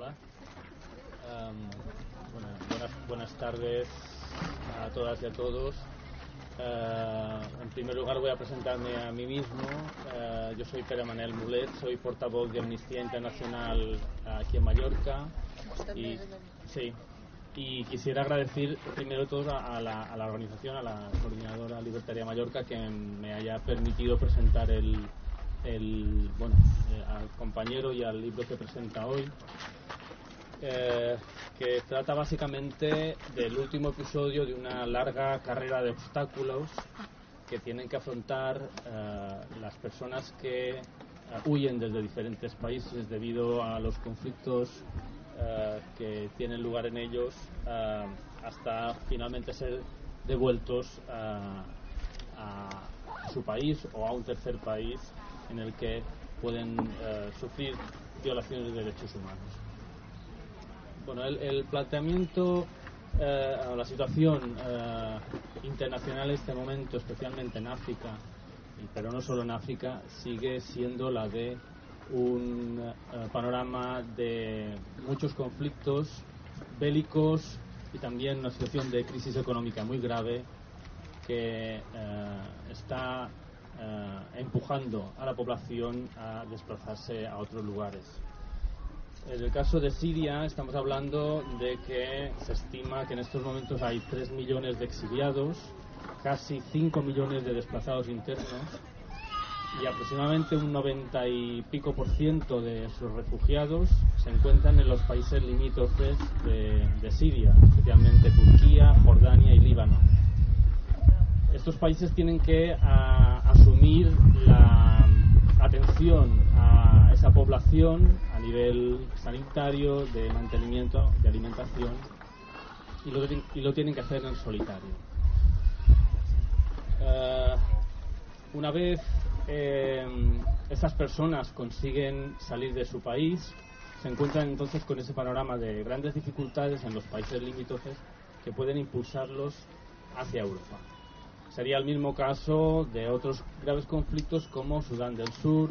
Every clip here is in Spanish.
Hola. Em, buenas, buenas tardes a todas y a todos. Eh, en primer lugar voy a presentarme a mí mismo. Eh, yo soy Pere Manel Mulet, soy portavoz de Amnistía Internacional aquí en Mallorca. Y, sí, y quisiera agradecer primero todo a la, a la, organización, a la Coordinadora Libertaria Mallorca, que me haya permitido presentar el, el bueno, eh, al compañero y al libro que presenta hoy. Eh, que trata básicamente del último episodio de una larga carrera de obstáculos que tienen que afrontar eh, las personas que eh, huyen desde diferentes países debido a los conflictos que tienen lugar en ellos hasta finalmente ser devueltos a su país o a un tercer país en el que pueden sufrir violaciones de derechos humanos. Bueno, el, planteamiento eh, o la situación eh, internacional en este momento, especialmente en África, pero no solo en África, sigue siendo la de un eh, panorama de muchos conflictos bélicos y también una situación de crisis económica muy grave que está empujando a la población a desplazarse a otros lugares. En el caso de Siria estamos hablando de que se estima que en estos momentos hay 3 millones de exiliados, casi 5 millones de desplazados internos y aproximadamente un 90 y pico por ciento de esos refugiados se encuentran en los países limítrofes de, Siria, especialmente Turquía, Jordania y Líbano. Estos países tienen que asumir la atención a esa población nivel sanitario, de mantenimiento, de alimentación, y lo, tienen que hacer en solitario. Eh, una vez eh, esas personas consiguen salir de su país, se encuentran entonces con ese panorama de grandes dificultades en los países limítrofes que pueden impulsarlos hacia Europa. Sería el mismo caso de otros graves conflictos como Sudán del Sur,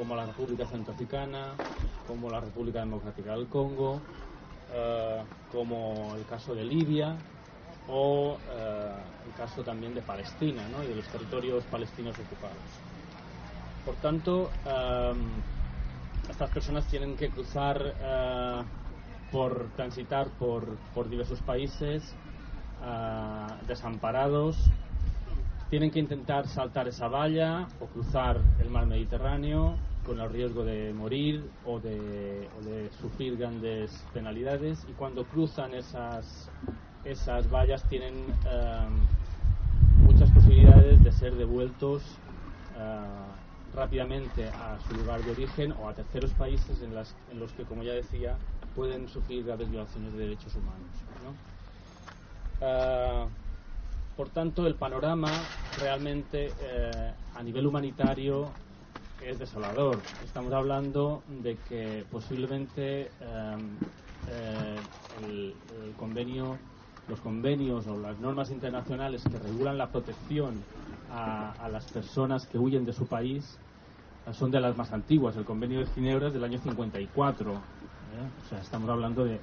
como la República Centroafricana, como la República Democrática del Congo, eh, como el caso de Libia o eh, el caso también de Palestina y de los territorios palestinos ocupados. Por tanto, eh, estas personas tienen que cruzar por transitar por, por diversos países desamparados. Tienen que intentar saltar esa valla o cruzar el mar Mediterráneo con el riesgo de morir o de, sufrir grandes penalidades y cuando cruzan esas, esas vallas tienen em, muchas posibilidades de ser devueltos eh, rápidamente a su lugar de origen o a terceros países en, las, en los que, como ya decía, pueden sufrir graves violaciones de derechos humanos. Eh, por tanto, el panorama realmente eh, a nivel humanitario es desolador. Estamos hablando de que posiblemente em, eh, el, convenio, los convenios o las normas internacionales que regulan la protección a, las personas que huyen de su país eh, son de las más antiguas. El convenio de Ginebra es del año 54. O sea, estamos hablando de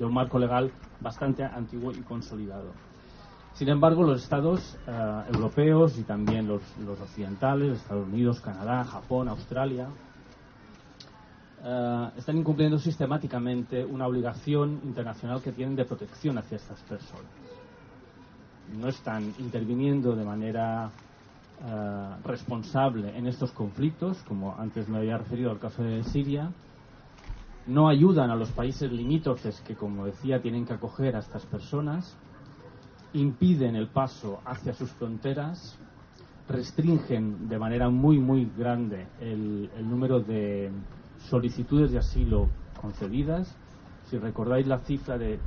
un marco legal bastante antiguo y consolidado. Sin embargo, los estados eh, europeos y también los, occidentales, Estados Unidos, Canadá, Japón, Australia, eh, están incumpliendo sistemáticamente una obligación internacional que tienen de protección hacia estas personas. No están interviniendo de manera eh, responsable en estos conflictos, como antes me había referido al caso de Siria, no ayudan a los países limítrofes que, como decía, tienen que acoger a estas personas, impiden el paso hacia sus fronteras, restringen de manera muy, muy grande el, número de solicitudes de asilo concedidas. Si recordáis la cifra de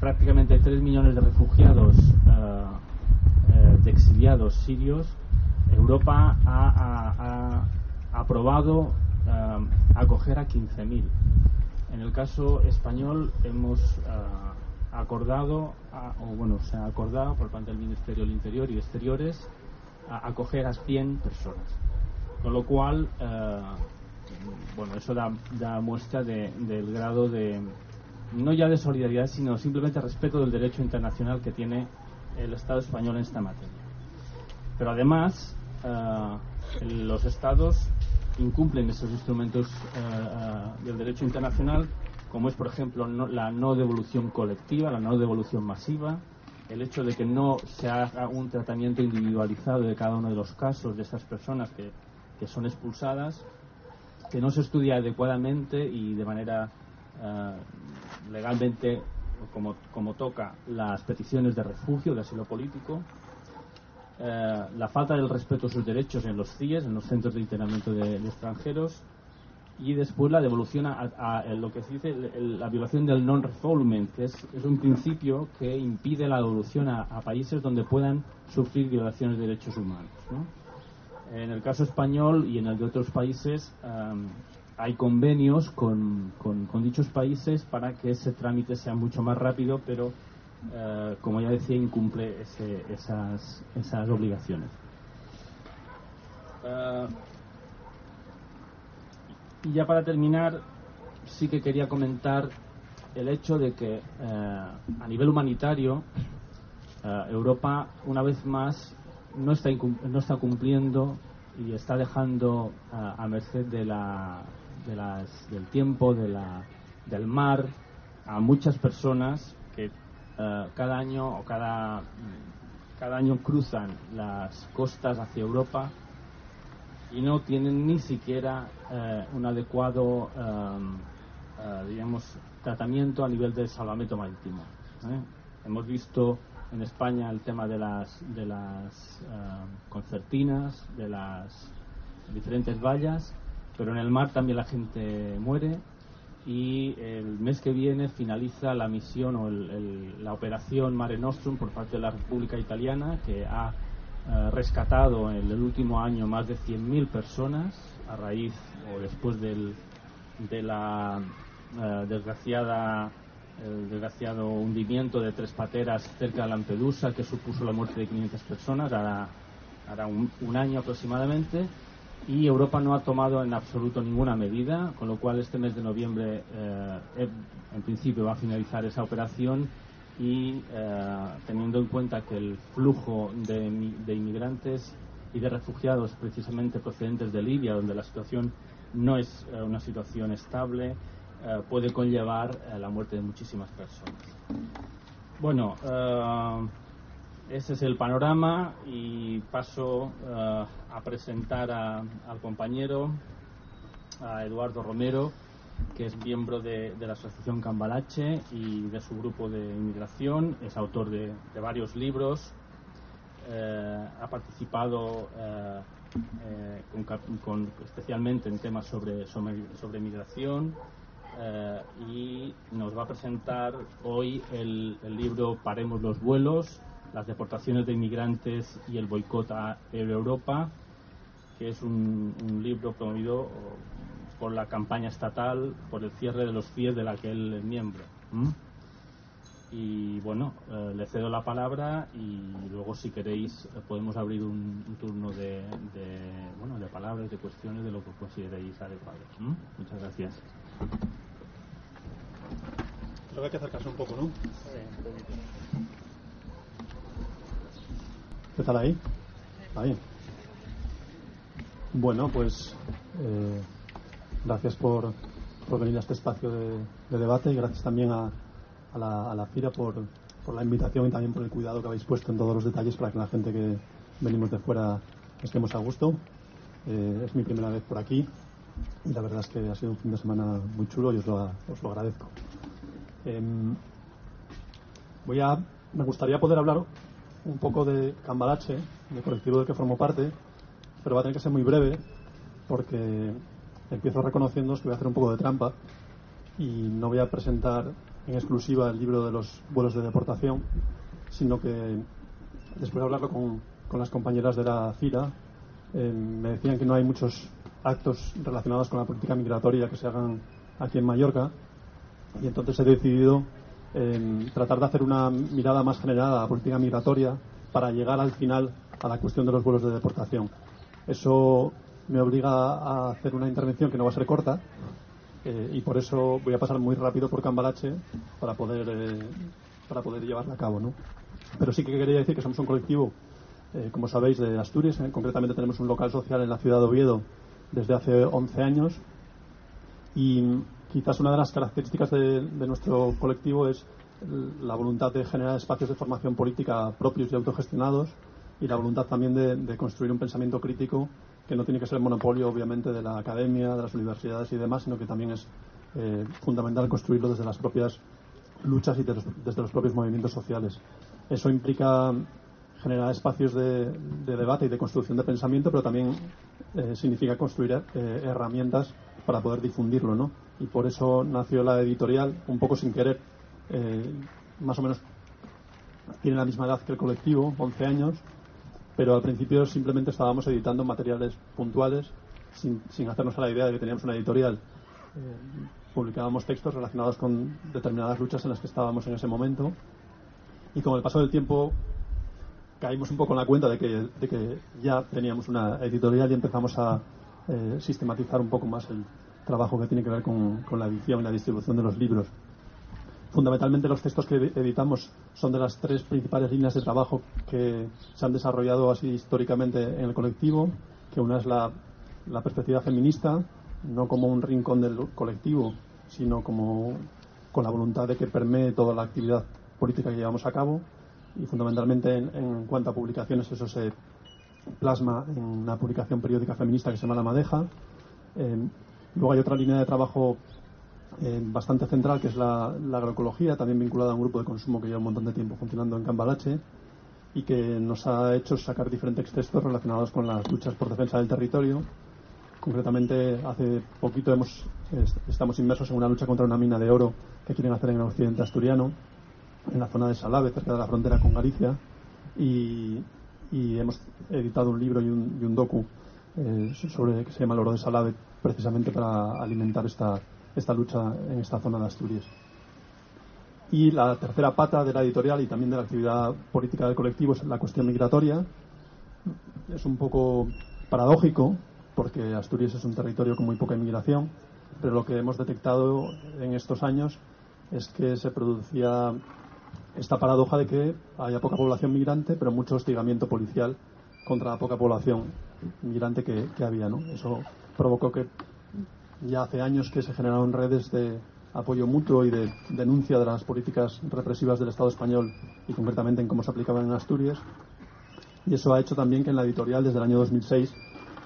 prácticamente 3 millones de refugiados, eh, eh, de exiliados sirios, Europa ha aprobado uh, acoger a 15.000. En el caso español hemos uh, acordado, o bueno, se ha acordado por parte del Ministerio del Interior y Exteriores, a acoger a 100 personas. Con lo cual, uh, bueno, eso da, muestra del grado de, no ya de solidaridad, sino simplemente respeto del derecho internacional que tiene el Estado español en esta materia. Pero además, los Estados incumplen esos instrumentos del derecho internacional, como es, por ejemplo, la no devolución colectiva, la no devolución masiva, el hecho de que no se haga un tratamiento individualizado de cada uno de los casos de estas personas que, son expulsadas, que no se estudia adecuadamente y de manera eh, legalmente como, como, toca las peticiones de refugio, de asilo político, eh, la falta del respeto a sus derechos en los CIES, en los centros de internamiento de extranjeros, y después la devolución a, lo que se dice la violación del non-refoulement, que es, un principio que impide la devolución a, países donde puedan sufrir violaciones de derechos humanos. En el caso español y en el de otros países hay convenios con, dichos países para que ese trámite sea mucho más rápido, pero eh, como ya decía, incumple esas, esas obligaciones. Eh, y ya para terminar, sí que quería comentar el hecho de que eh, a nivel humanitario eh, Europa una vez más no está, no está cumpliendo y está dejando eh, a merced de la, de las, del tiempo, de la, del mar, a muchas personas que cada año o cada, cada año cruzan las costas hacia Europa y no tienen ni siquiera eh, un adecuado, em, eh, digamos, tratamiento a nivel de salvamento marítimo. ¿eh? Hemos visto en España el tema de las, de las em, concertinas, de las diferentes vallas, pero en el mar también la gente muere y el mes que viene finaliza la misión o la operación Mare Nostrum por parte de la República Italiana que ha eh, rescatado en el último año más de 100.000 personas a raíz o después del, de la eh, desgraciada el desgraciado hundimiento de tres pateras cerca de Lampedusa que supuso la muerte de 500 personas hará, un, año aproximadamente y Europa no ha tomado en absoluto ninguna medida con lo cual este mes de noviembre eh, en principio va a finalizar esa operación y eh, teniendo en cuenta que el flujo de, inmigrantes y de refugiados precisamente procedentes de Libia, donde la situación no es eh, una situación estable, eh, puede conllevar la muerte de muchísimas personas. Bueno, ese es el panorama y paso a presentar al compañero, a Eduardo Romero, que es miembro de, la Asociación Cambalache y de su grupo de inmigración, es autor de, varios libros, eh, ha participado eh, eh, especialmente en temas sobre, sobre, migración y nos va a presentar hoy el, libro Paremos los vuelos, las deportaciones de inmigrantes y el boicot a Europa, que es un, un libro promovido por la campaña estatal, por el cierre de los CIES de la que él es miembro. Y bueno, eh, le cedo la palabra y luego si queréis eh, podemos abrir un, turno de, bueno, de palabras, de cuestiones, de lo que consideréis adecuado. Muchas gracias. Creo que hay que acercarse un poco, ¿no? ¿Qué tal ahí? Ahí. Bueno, pues eh, Gracias por, venir a este espacio de, debate y gracias también a, la, FIRA por, la invitación y también por el cuidado que habéis puesto en todos los detalles para que la gente que venimos de fuera estemos a gusto. Eh, es mi primera vez por aquí y la verdad es que ha sido un fin de semana muy chulo y os lo, agradezco. Em, voy a, me gustaría poder hablar un poco de Cambalache, del colectivo del que formo parte, pero va a tener que ser muy breve porque empiezo reconociendo que voy a hacer un poco de trampa y no voy a presentar en exclusiva el libro de los vuelos de deportación, sino que después de hablarlo con, las compañeras de la FIRA, eh, me decían que no hay muchos actos relacionados con la política migratoria que se hagan aquí en Mallorca y entonces he decidido eh, tratar de hacer una mirada más general a la política migratoria para llegar al final a la cuestión de los vuelos de deportación. Eso me obliga a hacer una intervención que no va a ser corta eh, y por eso voy a pasar muy rápido por Cambalache para poder, eh, para poder llevarla a cabo. ¿no? Pero sí que quería decir que somos un colectivo, eh, como sabéis, de Asturias. concretamente tenemos un local social en la ciudad de Oviedo desde hace 11 años y quizás una de las características de, nuestro colectivo es la voluntad de generar espacios de formación política propios y autogestionados y la voluntad también de, construir un pensamiento crítico que no tiene que ser el monopolio, obviamente, de la academia, de las universidades y demás, sino que también es eh, fundamental construirlo desde las propias luchas y desde los propios movimientos sociales. Eso implica generar espacios de, debate y de construcción de pensamiento, pero también eh, significa construir eh, herramientas para poder difundirlo, ¿no? Y por eso nació la editorial, un poco sin querer, más o menos tiene la misma edad que el colectivo, 11 años, pero al principio simplemente estábamos editando materiales puntuales sin, sin hacernos a la idea de que teníamos una editorial. Eh, publicábamos textos relacionados con determinadas luchas en las que estábamos en ese momento y con el paso del tiempo caímos un poco en la cuenta de que, de que ya teníamos una editorial y empezamos a eh, sistematizar un poco más el trabajo que tiene que ver con, con la edición y la distribución de los libros. Fundamentalmente los textos que editamos son de las tres principales líneas de trabajo que se han desarrollado así históricamente en el colectivo, que una es la, perspectiva feminista, no como un rincón del colectivo, sino como con la voluntad de que permee toda la actividad política que llevamos a cabo y fundamentalmente en, cuanto a publicaciones eso se plasma en una publicación periódica feminista que se llama La Madeja. Eh, luego hay otra línea de trabajo eh, bastante central, que es la, agroecología, también vinculada a un grupo de consumo que lleva un montón de tiempo funcionando en Cambalache y que nos ha hecho sacar diferentes textos relacionados con las luchas por defensa del territorio. Concretamente, hace poquito hemos, estamos inmersos en una lucha contra una mina de oro que quieren hacer en el occidente asturiano, en la zona de Salave, cerca de la frontera con Galicia, y, hemos editado un libro y un, docu eh, sobre que se llama El oro de Salave, precisamente para alimentar esta, esta lucha en esta zona de Asturias. Y la tercera pata de la editorial y también de la actividad política del colectivo es la cuestión migratoria. Es un poco paradójico porque Asturias es un territorio con muy poca inmigración, pero lo que hemos detectado en estos años es que se producía esta paradoja de que haya poca población migrante, pero mucho hostigamiento policial contra la poca población migrante que, que había. ¿no? Eso provocó que ya hace años que se generaron redes de apoyo mutuo y de denuncia de las políticas represivas del Estado español y concretamente en cómo se aplicaban en Asturias. Y eso ha hecho también que en la editorial desde el año 2006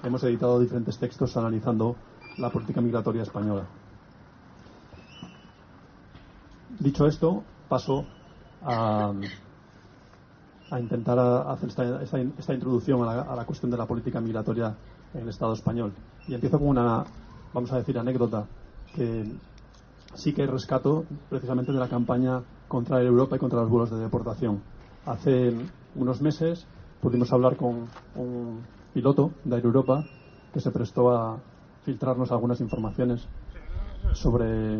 hemos editado diferentes textos analizando la política migratoria española. Dicho esto, paso a, intentar hacer esta, introducción a la, a la cuestión de la política migratoria en el Estado español. Y empiezo con una vamos a decir, anécdota que sí que rescato precisamente de la campaña contra Europa y contra los vuelos de deportación. Hace unos meses pudimos hablar con un piloto de Air Europa que se prestó a filtrarnos algunas informaciones sobre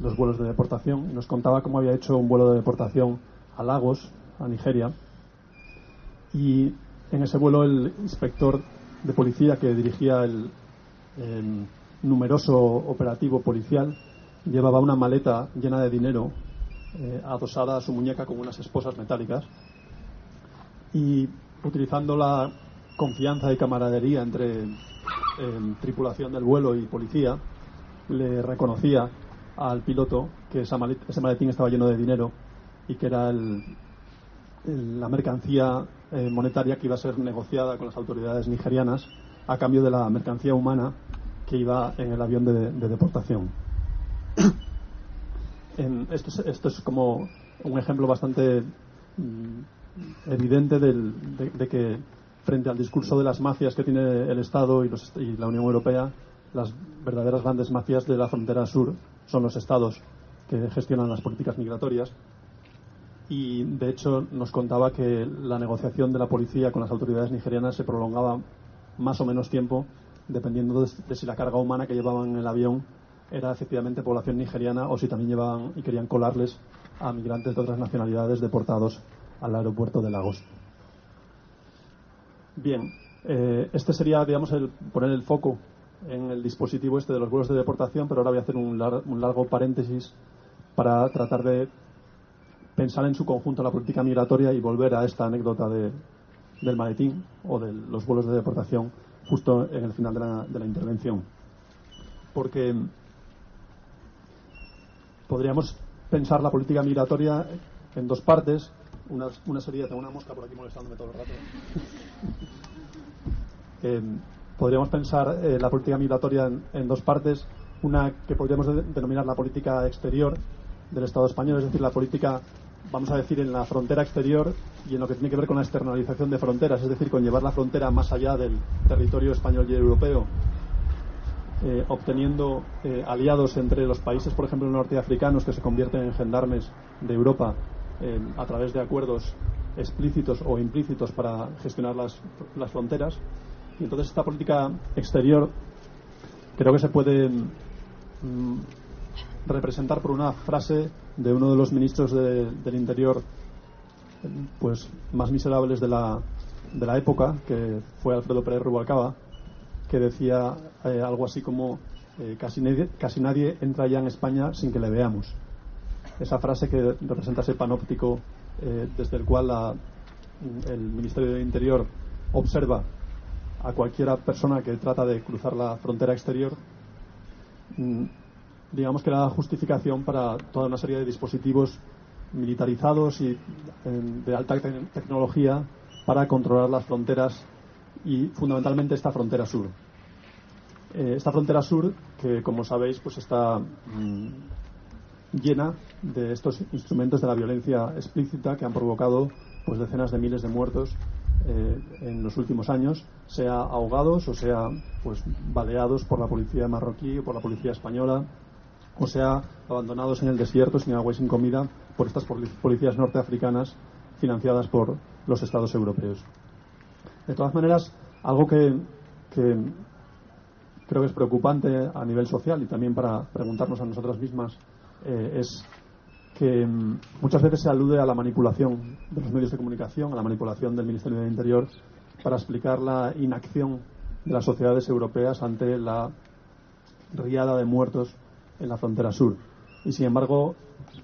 los vuelos de deportación y nos contaba cómo había hecho un vuelo de deportación a Lagos, a Nigeria, y en ese vuelo el inspector de policía que dirigía el, numeroso operativo policial, llevaba una maleta llena de dinero eh, adosada a su muñeca con unas esposas metálicas y utilizando la confianza y camaradería entre em, tripulación del vuelo y policía, le reconocía al piloto que ese maletín estaba lleno de dinero y que era la mercancía eh, monetaria que iba a ser negociada con las autoridades nigerianas a cambio de la mercancía humana que iba en el avión de, deportación. esto, es, como un ejemplo bastante mm, evidente de, que frente al discurso de las mafias que tiene el Estado y, y, la Unión Europea, las verdaderas grandes mafias de la frontera sur son los Estados que gestionan las políticas migratorias. Y de hecho nos contaba que la negociación de la policía con las autoridades nigerianas se prolongaba más o menos tiempo dependiendo de, si la carga humana que llevaban en el avión era efectivamente población nigeriana o si también llevaban y querían colarles a migrantes de otras nacionalidades deportados al aeropuerto de Lagos. Bien, Eh, este sería, digamos, el poner el foco en el dispositivo este de los vuelos de deportación, pero ahora voy a hacer un, un largo paréntesis para tratar de pensar en su conjunto la política migratoria y volver a esta anécdota de, del maletín o de los vuelos de deportación justo en el final de la, de la intervención. Porque podríamos pensar la política migratoria en dos partes. Una, una sería, tengo una mosca por aquí molestándome todo el rato. eh, podríamos pensar eh, la política migratoria en, en, dos partes. Una que podríamos de, denominar la política exterior del Estado español, es decir, la política, vamos a decir, en la frontera exterior y en lo que tiene que ver con la externalización de fronteras, es decir, con llevar la frontera más allá del territorio español y europeo, eh, obteniendo eh, aliados entre los países, por ejemplo, norteafricanos que se convierten en gendarmes de Europa eh, a través de acuerdos explícitos o implícitos para gestionar las, las fronteras. Y entonces esta política exterior creo que se puede mm, representar por una frase de uno de los ministros de, del Interior pues más miserables de la, de la época, que fue Alfredo Pérez Rubalcaba, que decía eh, algo así como eh, casi, nadie, casi nadie entra ya en España sin que le veamos. Esa frase que representa ese panóptico eh, desde el cual el Ministerio del Interior observa a cualquiera persona que trata de cruzar la frontera exterior, mm, digamos que la justificación para toda una serie de dispositivos militarizados y de alta te tecnología para controlar las fronteras y fundamentalmente esta frontera sur. Eh, esta frontera sur, que como sabéis, pues está mmm, llena de estos instrumentos de la violencia explícita que han provocado pues decenas de miles de muertos eh, en los últimos años, sea ahogados o sea pues baleados por la policía marroquí o por la policía española, o sea abandonados en el desierto sin agua y sin comida por estas policías norteafricanas financiadas por los estados europeos. De todas maneras, algo que, creo que es preocupante a nivel social y también para preguntarnos a nosotras mismas eh, es que mm, muchas veces se alude a la manipulación de los medios de comunicación, a la manipulación del Ministerio del Interior para explicar la inacción de las sociedades europeas ante la riada de muertos en la frontera sur. Y sin embargo,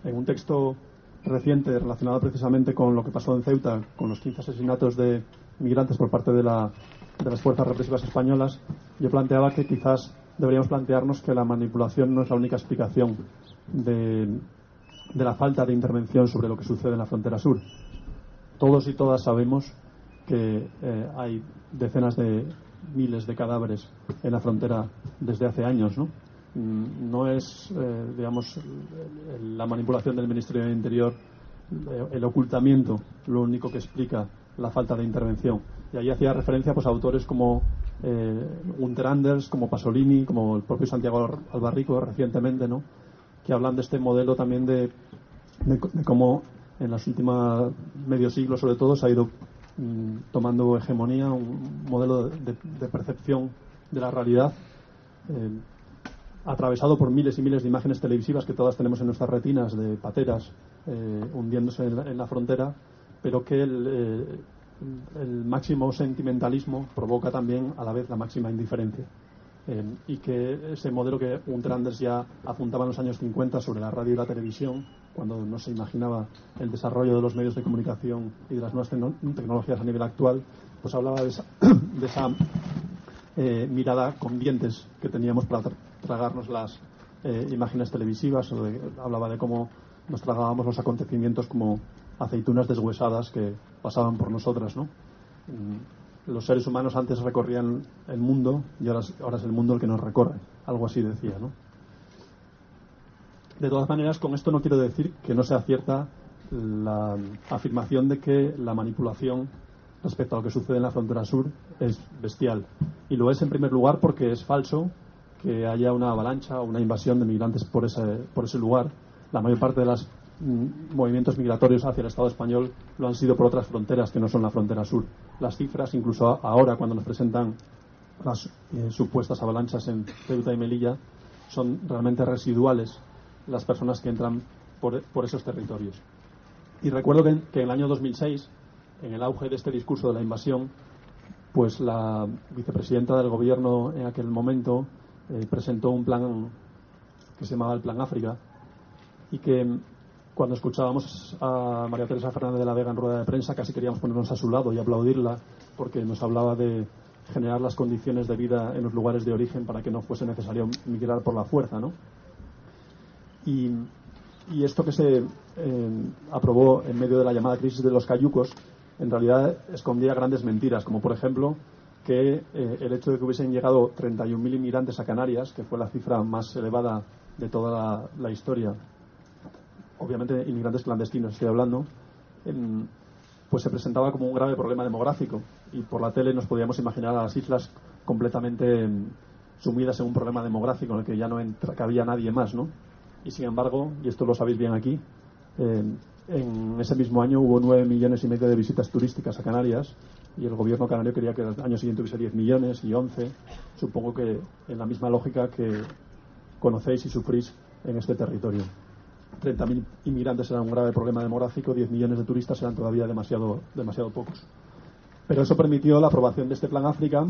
en un texto reciente relacionado precisamente con lo que pasó en Ceuta, con los 15 asesinatos de migrantes por parte de, la, de las fuerzas represivas españolas, yo planteaba que quizás deberíamos plantearnos que la manipulación no es la única explicación de, de la falta de intervención sobre lo que sucede en la frontera sur. Todos y todas sabemos que eh, hay decenas de miles de cadáveres en la frontera desde hace años, ¿no? Mm, no es, eh, digamos, la manipulación del Ministerio del Interior, el ocultamiento, lo único que explica la falta de intervención. Y ahí hacía referencia pues, a autores como eh, Gunter Anders, como Pasolini, como el propio Santiago Albarrico recientemente, ¿no? que hablan de este modelo también de, cómo en los últimos medio siglo, sobre todo, se ha ido mm, tomando hegemonía un modelo de, de, percepción de la realidad. Eh, atravesado por miles y miles de imágenes televisivas que todas tenemos en nuestras retinas de pateras eh, hundiéndose en la, frontera, pero que el, eh, el, máximo sentimentalismo provoca también a la vez la máxima indiferencia. Eh, y que ese modelo que Unteranders ya apuntaba en los años 50 sobre la radio y la televisión, cuando no se imaginaba el desarrollo de los medios de comunicación y de las nuevas tecnologías a nivel actual, pues hablaba de esa, eh, mirada con dientes que teníamos para tragarnos las eh, imágenes televisivas, o hablaba de cómo nos tragábamos los acontecimientos como aceitunas deshuesadas que pasaban por nosotras, ¿no? Mm, los seres humanos antes recorrían el mundo y ahora es, ahora es el mundo el que nos recorre, algo así decía, ¿no? De todas maneras, con esto no quiero decir que no sea cierta la afirmación de que la manipulación respecto a lo que sucede en la frontera sur es bestial. Y lo es en primer lugar porque es falso que haya una avalancha o una invasión de migrantes por ese, por ese lugar. La mayor parte de los mm, movimientos migratorios hacia el Estado español lo han sido por otras fronteras que no son la frontera sur. Las cifras, incluso ahora cuando nos presentan las eh, supuestas avalanchas en Ceuta y Melilla, son realmente residuales las personas que entran por, por esos territorios. Y recuerdo que, que en el año 2006 en el auge de este discurso de la invasión, pues la vicepresidenta del gobierno en aquel momento presentó un plan que se llamaba el Plan África y que cuando escuchábamos a María Teresa Fernández de la Vega en rueda de prensa casi queríamos ponernos a su lado y aplaudirla porque nos hablaba de generar las condiciones de vida en los lugares de origen para que no fuese necesario migrar por la fuerza, ¿no? Y, esto que se eh, aprobó en medio de la llamada crisis de los cayucos, en realidad escondía grandes mentiras, como por ejemplo que eh, el hecho de que hubiesen llegado 31.000 inmigrantes a Canarias, que fue la cifra más elevada de toda la, historia, obviamente inmigrantes clandestinos estoy hablando, pues se presentaba como un grave problema demográfico y por la tele nos podíamos imaginar a las islas completamente sumidas en un problema demográfico en el que ya no cabía nadie más, ¿no? Y sin embargo, y esto lo sabéis bien aquí, en ese mismo año hubo nueve millones y medio de visitas turísticas a Canarias y el gobierno canario quería que el año siguiente hubiese 10 millones y 11. Supongo que en la misma lógica que conocéis y sufrís en este territorio. 30.000 inmigrantes era un grave problema demográfico, 10 millones de turistas eran todavía demasiado, demasiado pocos. Pero eso permitió la aprobación de este Plan África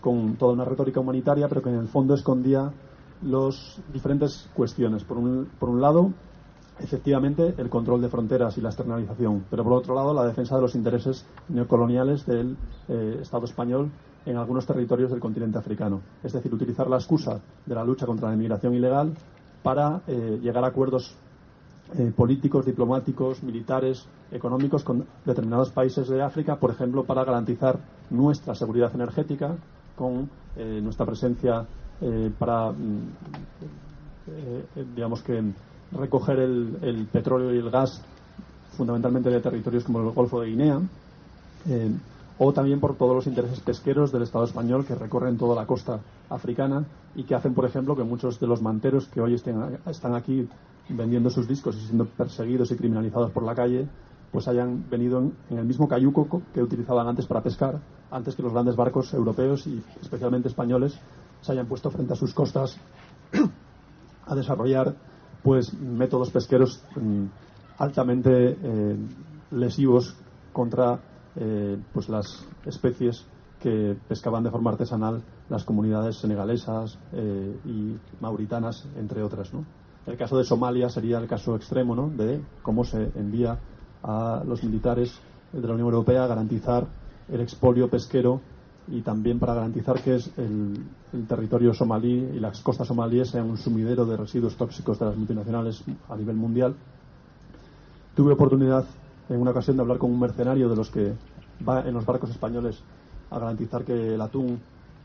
con toda una retórica humanitaria, pero que en el fondo escondía las diferentes cuestiones. Por un, por un lado, efectivamente el control de fronteras y la externalización, pero por otro lado la defensa de los intereses neocoloniales del eh, Estado español en algunos territorios del continente africano. Es decir, utilizar la excusa de la lucha contra la inmigración ilegal para eh, llegar a acuerdos eh, políticos, diplomáticos, militares, económicos con determinados países de África, por ejemplo, para garantizar nuestra seguridad energética con nuestra presencia para, mm, digamos que, recoger el, petróleo y el gas fundamentalmente de territorios como el Golfo de Guinea, eh, o también por todos los intereses pesqueros del Estado español que recorren toda la costa africana y que hacen, por ejemplo, que muchos de los manteros que hoy estén, están aquí vendiendo sus discos y siendo perseguidos y criminalizados por la calle, pues hayan venido en, en el mismo cayuco que utilizaban antes para pescar, antes que los grandes barcos europeos y especialmente españoles se hayan puesto frente a sus costas a desarrollar pues métodos pesqueros mm, altamente eh, lesivos contra eh, pues las especies que pescaban de forma artesanal las comunidades senegalesas eh, y mauritanas, entre otras. El caso de Somalia sería el caso extremo ¿no? de cómo se envía a los militares de la Unión Europea a garantizar el expolio pesquero y también para garantizar que es el, territorio somalí y las costas somalíes sean un sumidero de residuos tóxicos de las multinacionales a nivel mundial. Tuve oportunidad en una ocasión de hablar con un mercenario de los que va en los barcos españoles a garantizar que el atún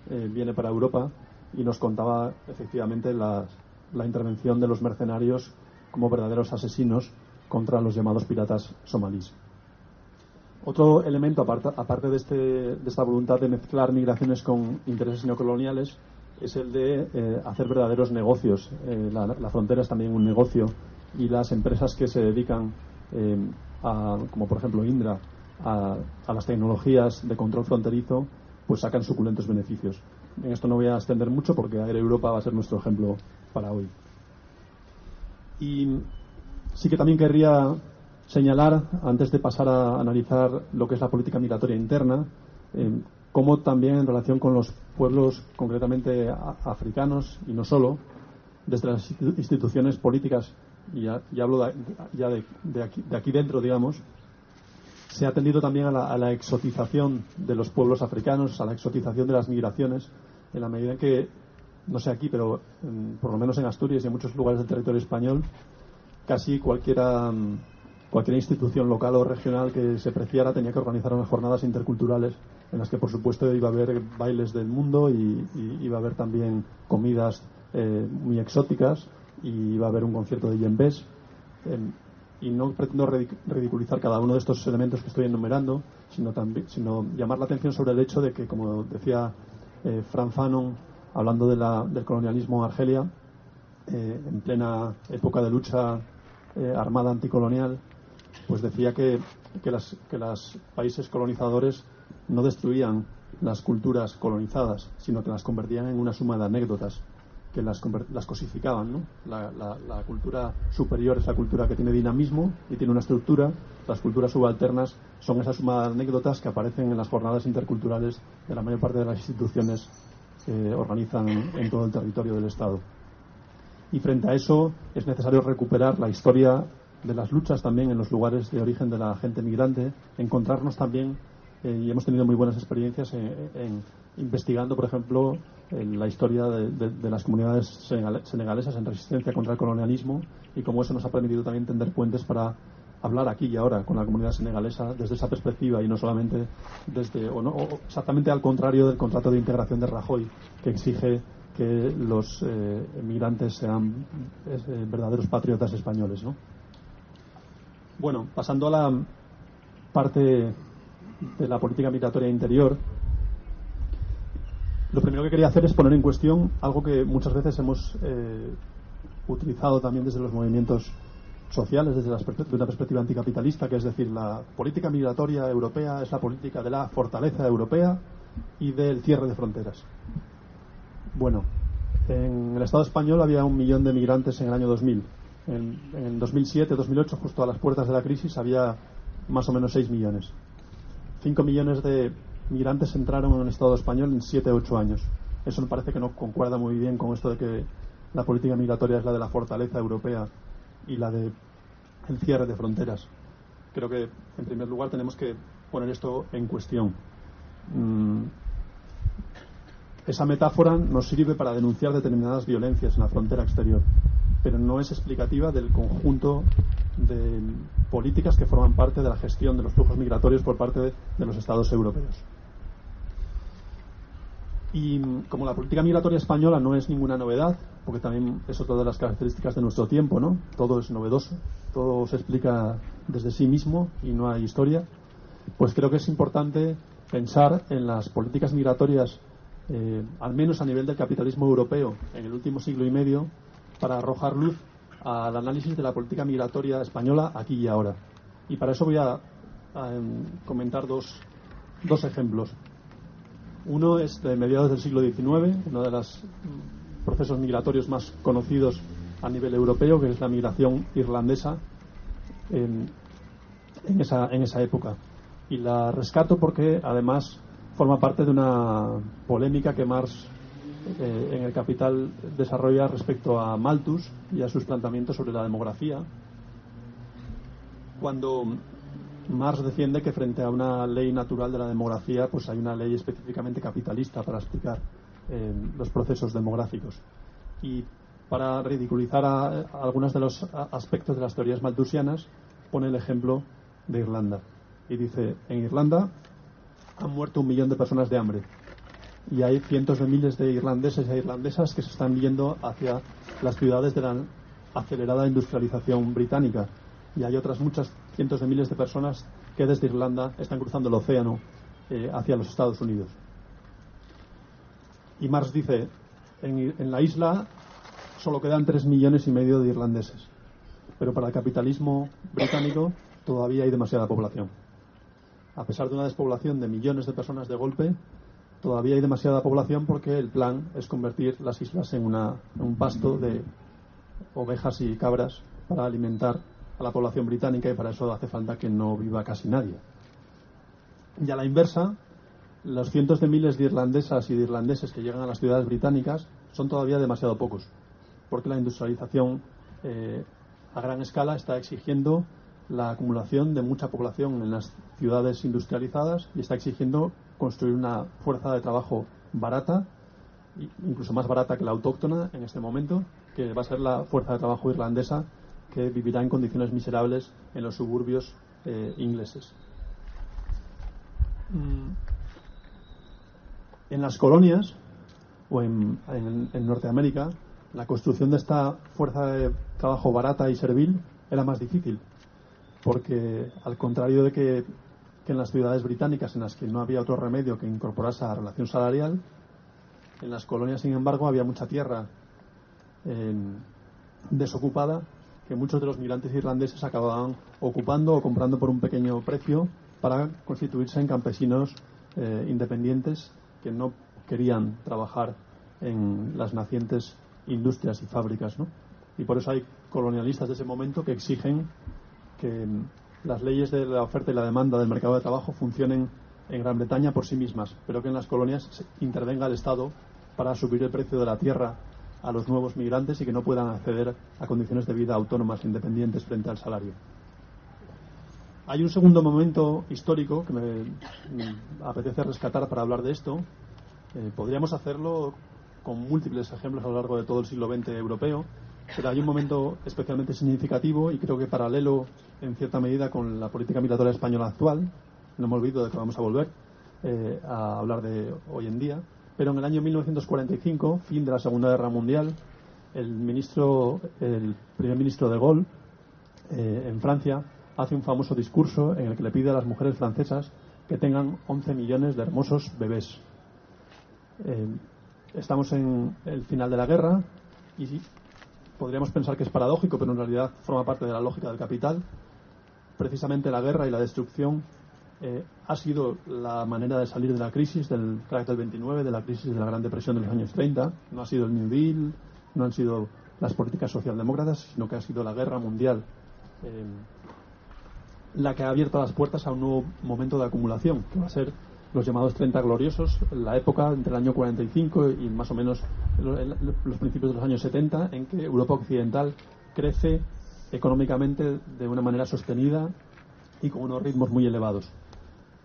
eh, viene para Europa y nos contaba efectivamente la, la intervención de los mercenarios como verdaderos asesinos contra los llamados piratas somalíes. Otro elemento, aparte, este, de, esta voluntad de mezclar migraciones con intereses neocoloniales, es el de eh, hacer verdaderos negocios. Eh, la, frontera es también un negocio y las empresas que se dedican, eh, a, como por ejemplo Indra, a, las tecnologías de control fronterizo, pues sacan suculentos beneficios. En esto no voy a extender mucho porque Europa va a ser nuestro ejemplo para hoy. Y sí que también querría señalar, antes de pasar a analizar lo que es la política migratoria interna, eh, cómo también en relación con los pueblos concretamente africanos y no solo, desde las instituciones políticas, y ya, hablo ya de, aquí, dentro, digamos, se ha atendido también a la, exotización de los pueblos africanos, a la exotización de las migraciones, en la medida en que, no sé aquí, pero por lo menos en Asturias y en muchos lugares del territorio español, casi cualquiera mm, cualquier institución local o regional que se preciara tenía que organizar unas jornadas interculturales en las que, por supuesto, iba a haber bailes del mundo y, iba a haber también comidas eh, muy exóticas y iba a haber un concierto de yembés. Em, y no pretendo ridiculizar cada uno de estos elementos que estoy enumerando, sino, también, sino llamar la atención sobre el hecho de que, como decía eh, Fran Fanon, hablando de la, del colonialismo en Argelia, eh, en plena época de lucha armada anticolonial, pues decía que, que, las, que los países colonizadores no destruían las culturas colonizadas, sino que las convertían en una suma de anécdotas. que las, las cosificaban. ¿no? La, la, cultura superior es la cultura que tiene dinamismo y tiene una estructura. Las culturas subalternas son esas suma anécdotas que aparecen en las jornadas interculturales de la mayor parte de las instituciones que organizan en todo el territorio del Estado. Y frente a eso es necesario recuperar la historia de las luchas también en los lugares de origen de la gente migrante, encontrarnos también, eh, y hemos tenido muy buenas experiencias en investigando, por ejemplo, la historia de, las comunidades senegalesas en resistencia contra el colonialismo y cómo eso nos ha permitido también tender puentes para hablar aquí y ahora con la comunidad senegalesa desde esa perspectiva y no solamente desde, o, no, exactamente al contrario del contrato de integración de Rajoy, que exige que los eh, migrantes sean eh, verdaderos patriotas españoles. ¿no? Bueno, pasando a la parte de la política migratoria interior, lo primero que quería hacer es poner en cuestión algo que muchas veces hemos eh, utilizado también desde los movimientos sociales, desde una perspectiva anticapitalista, que es decir, la política migratoria europea es la política de la fortaleza europea y del cierre de fronteras. Bueno, en el Estado español había un millón de migrantes en el año 2000. En, en 2007-2008, justo a las puertas de la crisis, había más o menos 6 millones. 5 millones de migrantes entraron en el Estado español en 7 o 8 años. Eso me parece que no concuerda muy bien con esto de que la política migratoria es la de la fortaleza europea y la de el cierre de fronteras. Creo que, en primer lugar, tenemos que poner esto en cuestión. Mm, esa metáfora nos sirve para denunciar determinadas violencias en la frontera exterior, pero no es explicativa del conjunto de políticas que forman parte de la gestión de los flujos migratorios por parte de los Estados europeos. Y como la política migratoria española no es ninguna novedad, porque también es otra de las características de nuestro tiempo, ¿no? Todo es novedoso, todo se explica desde sí mismo y no hay historia, pues creo que es importante pensar en las políticas migratorias, eh, al menos a nivel del capitalismo europeo, en el último siglo y medio, para arrojar luz al análisis de la política migratoria española aquí y ahora. Y para eso voy a, em, comentar dos, dos ejemplos. Uno es de mediados del siglo XIX, uno de los procesos migratorios más conocidos a nivel europeo, que es la migración irlandesa en, esa, en esa época. Y la rescato porque además forma parte de una polémica que Marx eh, en el Capital desarrolla respecto a Malthus y a sus planteamientos sobre la demografía. Cuando Marx defiende que frente a una ley natural de la demografía, pues hay una ley específicamente capitalista para explicar eh, los procesos demográficos. Y para ridiculizar a, algunos de los aspectos de las teorías malthusianas, pone el ejemplo de Irlanda. Y dice, en Irlanda han muerto un millón de personas de hambre. Y hay cientos de miles de irlandeses e irlandesas que se están yendo hacia las ciudades de la acelerada industrialización británica. Y hay otras muchas cientos de miles de personas que desde Irlanda están cruzando el océano eh, hacia los Estados Unidos. Y Marx dice, en, en la isla solo quedan tres millones y medio de irlandeses, pero para el capitalismo británico todavía hay demasiada población. A pesar de una despoblación de millones de personas de golpe, todavía hay demasiada población porque el plan es convertir las islas en, una, un pasto de ovejas y cabras para alimentar a la población británica y para eso hace falta que no viva casi nadie. Y a la inversa, los cientos de miles de irlandesas y de irlandeses que llegan a las ciudades británicas son todavía demasiado pocos, porque la industrialización eh, a gran escala está exigiendo la acumulación de mucha población en las ciudades industrializadas y está exigiendo construir una fuerza de trabajo barata, incluso más barata que la autóctona en este momento, que va a ser la fuerza de trabajo irlandesa que vivirá en condiciones miserables en los suburbios eh, ingleses. Mm. En las colonias o en, Norteamérica, la construcción de esta fuerza de trabajo barata y servil era más difícil, porque al contrario de que, que, en las ciudades británicas en las que no había otro remedio que incorporarse a la relación salarial, en las colonias, sin embargo, había mucha tierra desocupada que muchos de los migrantes irlandeses acababan ocupando o comprando por un pequeño precio para constituirse en campesinos eh, independientes que no querían trabajar en las nacientes industrias y fábricas. ¿no? Y por eso hay colonialistas de ese momento que exigen que las leyes de la oferta y la demanda del mercado de trabajo funcionen en Gran Bretaña por sí mismas, pero que en las colonias intervenga el Estado para subir el precio de la tierra a los nuevos migrantes y que no puedan acceder a condiciones de vida autónomas independientes frente al salario. Hay un segundo momento histórico que me, apetece rescatar para hablar de esto. Eh, podríamos hacerlo con múltiples ejemplos a lo largo de todo el siglo XX europeo, pero hay un momento especialmente significativo y creo que paralelo en cierta medida con la política migratoria española actual. No me olvido de que vamos a volver eh, a hablar de hoy en día. Pero en el año 1945, fin de la Segunda Guerra Mundial, el ministro, el primer ministro de Gaulle, eh, en Francia, hace un famoso discurso en el que le pide a las mujeres francesas que tengan 11 millones de hermosos bebés. Eh, estamos en el final de la guerra y podríamos pensar que es paradójico, pero en realidad forma parte de la lógica del capital. Precisamente la guerra y la destrucción eh, ha sido la manera de salir de la crisis del carácter 29, de la crisis de la Gran Depresión de los años 30. No ha sido el New Deal, no han sido las políticas socialdemócratas, sino que ha sido la guerra mundial eh, la que ha abierto las puertas a un nuevo momento de acumulación, que va a ser los llamados 30 gloriosos, la época entre el año 45 y más o menos los principios de los años 70, en que Europa Occidental crece económicamente de una manera sostenida y con unos ritmos muy elevados.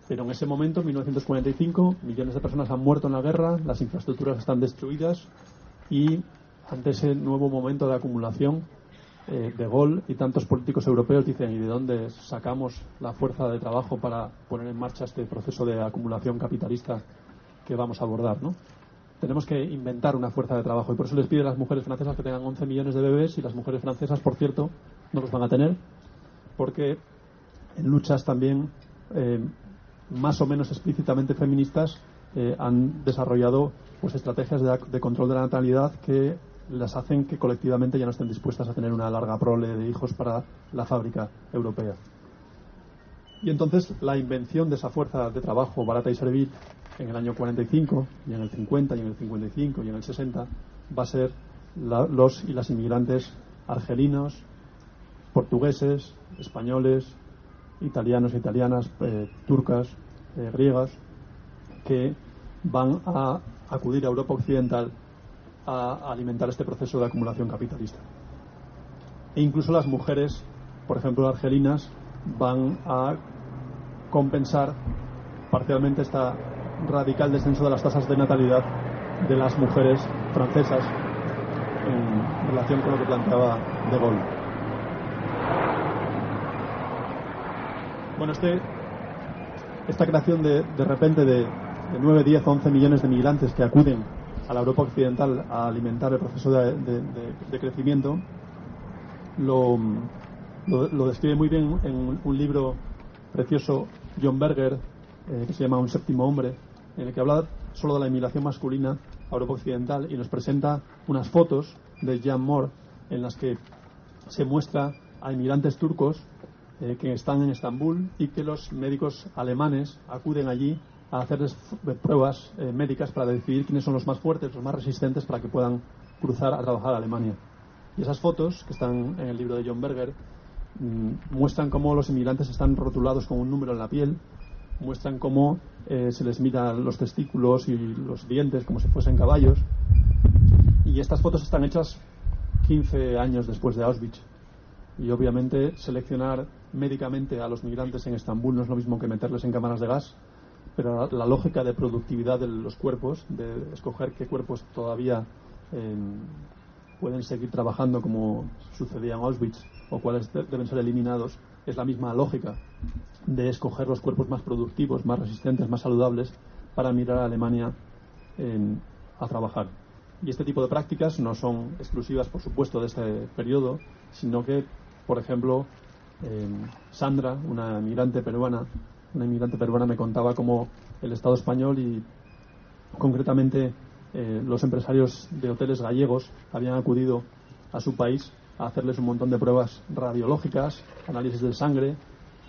Pero en ese momento, en 1945, millones de personas han muerto en la guerra, las infraestructuras están destruidas y ante ese nuevo momento de acumulación, eh, de Gaulle y tantos políticos europeos dicen ¿y de dónde sacamos la fuerza de trabajo para poner en marcha este proceso de acumulación capitalista que vamos a abordar? ¿no? Tenemos que inventar una fuerza de trabajo y por eso les pide a las mujeres francesas que tengan 11 millones de bebés y las mujeres francesas, por cierto, no los van a tener porque en luchas también eh, más o menos explícitamente feministas eh, han desarrollado pues estrategias de, de, control de la natalidad que las hacen que colectivamente ya no estén dispuestas a tener una larga prole de hijos para la fábrica europea. Y entonces la invención de esa fuerza de trabajo barata y servil en el año 45 y en el 50 y en el 55 y en el 60 va a ser los y las inmigrantes argelinos, portugueses, españoles, italianos e italianas, eh, turcas, eh, griegas, que van a acudir a Europa Occidental a alimentar este proceso de acumulación capitalista. E incluso las mujeres, por ejemplo, argelinas, van a compensar parcialmente esta radical descenso de las tasas de natalidad de las mujeres francesas en relación con lo que planteaba De Gaulle. Bueno, este, esta creación de, de repente de, de 9, 10, 11 millones de migrantes que acuden a la Europa occidental a alimentar el proceso de, crecimiento, lo, lo, describe muy bien en un libro precioso John Berger, eh, que se llama Un séptimo hombre, en el que habla solo de la inmigración masculina a Europa occidental y nos presenta unas fotos de Jan Moore en las que se muestra a inmigrantes turcos eh, que están en Estambul y que los médicos alemanes acuden allí a hacerles pruebas eh, médicas para decidir quiénes son los más fuertes, los más resistentes para que puedan cruzar a trabajar a Alemania. Y esas fotos, que están en el libro de John Berger, mm, muestran cómo los inmigrantes están rotulados con un número en la piel, muestran cómo eh, se les mira los testículos y los dientes como si fuesen caballos. Y estas fotos están hechas 15 años después de Auschwitz. Y obviamente seleccionar médicamente a los migrantes en Estambul no es lo mismo que meterles en cámaras de gas pero la, lógica de productividad de los cuerpos, de escoger qué cuerpos todavía em, pueden seguir trabajando como sucedía en Auschwitz o cuáles deben ser eliminados, es la misma lógica de escoger los cuerpos más productivos, más resistentes, más saludables para mirar a Alemania a trabajar. Y este tipo de prácticas no son exclusivas, por supuesto, de este periodo, sino que, por ejemplo, em, Sandra, una migrante peruana, una inmigrante peruana me contaba cómo el Estado español y concretamente eh, los empresarios de hoteles gallegos habían acudido a su país a hacerles un montón de pruebas radiológicas, análisis de sangre,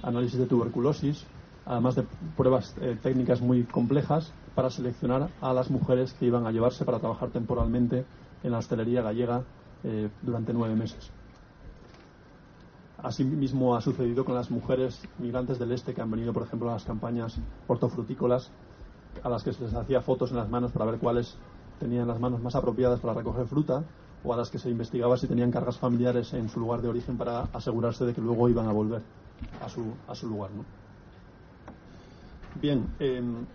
análisis de tuberculosis, además de pruebas eh, técnicas muy complejas para seleccionar a las mujeres que iban a llevarse para trabajar temporalmente en la hostelería gallega eh, durante nueve meses. Asimismo ha sucedido con las mujeres migrantes del este que han venido, por ejemplo, a las campañas hortofrutícolas, a las que se les hacía fotos en las manos para ver cuáles tenían las manos más apropiadas para recoger fruta, o a las que se investigaba si tenían cargas familiares en su lugar de origen para asegurarse de que luego iban a volver a su, a su lugar. Bien, em,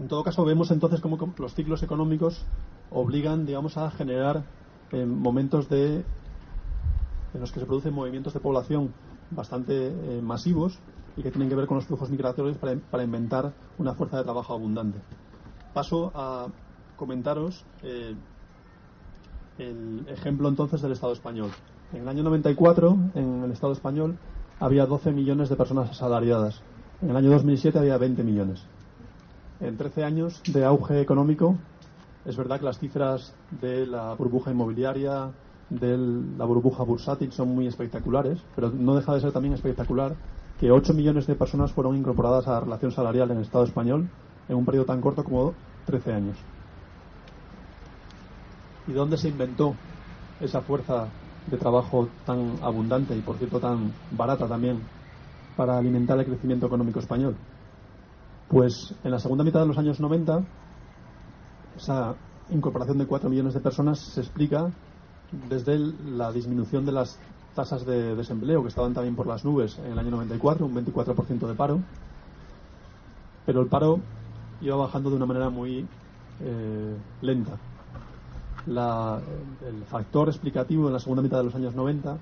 en todo caso vemos entonces cómo los ciclos económicos obligan, digamos, a generar em, momentos de en los que se producen movimientos de población bastante eh, masivos y que tienen que ver con los flujos migratorios para, inventar una fuerza de trabajo abundante. Paso a comentaros eh, el ejemplo entonces del Estado español. En el año 94, en el Estado español, había 12 millones de personas asalariadas. En el año 2007 había 20 millones. En 13 años de auge económico, es verdad que las cifras de la burbuja inmobiliaria, de la burbuja bursátil son muy espectaculares, pero no deja de ser también espectacular que 8 millones de personas fueron incorporadas a la relación salarial en el Estado español en un periodo tan corto como 13 años. ¿Y dónde se inventó esa fuerza de trabajo tan abundante y, por cierto, tan barata también para alimentar el crecimiento económico español? Pues en la segunda mitad de los años 90, esa incorporación de 4 millones de personas se explica desde la disminución de las tasas de desempleo, que estaban también por las nubes en el año 94, un 24% de paro, pero el paro iba bajando de una manera muy eh, lenta. el factor explicativo en la segunda mitad de los años 90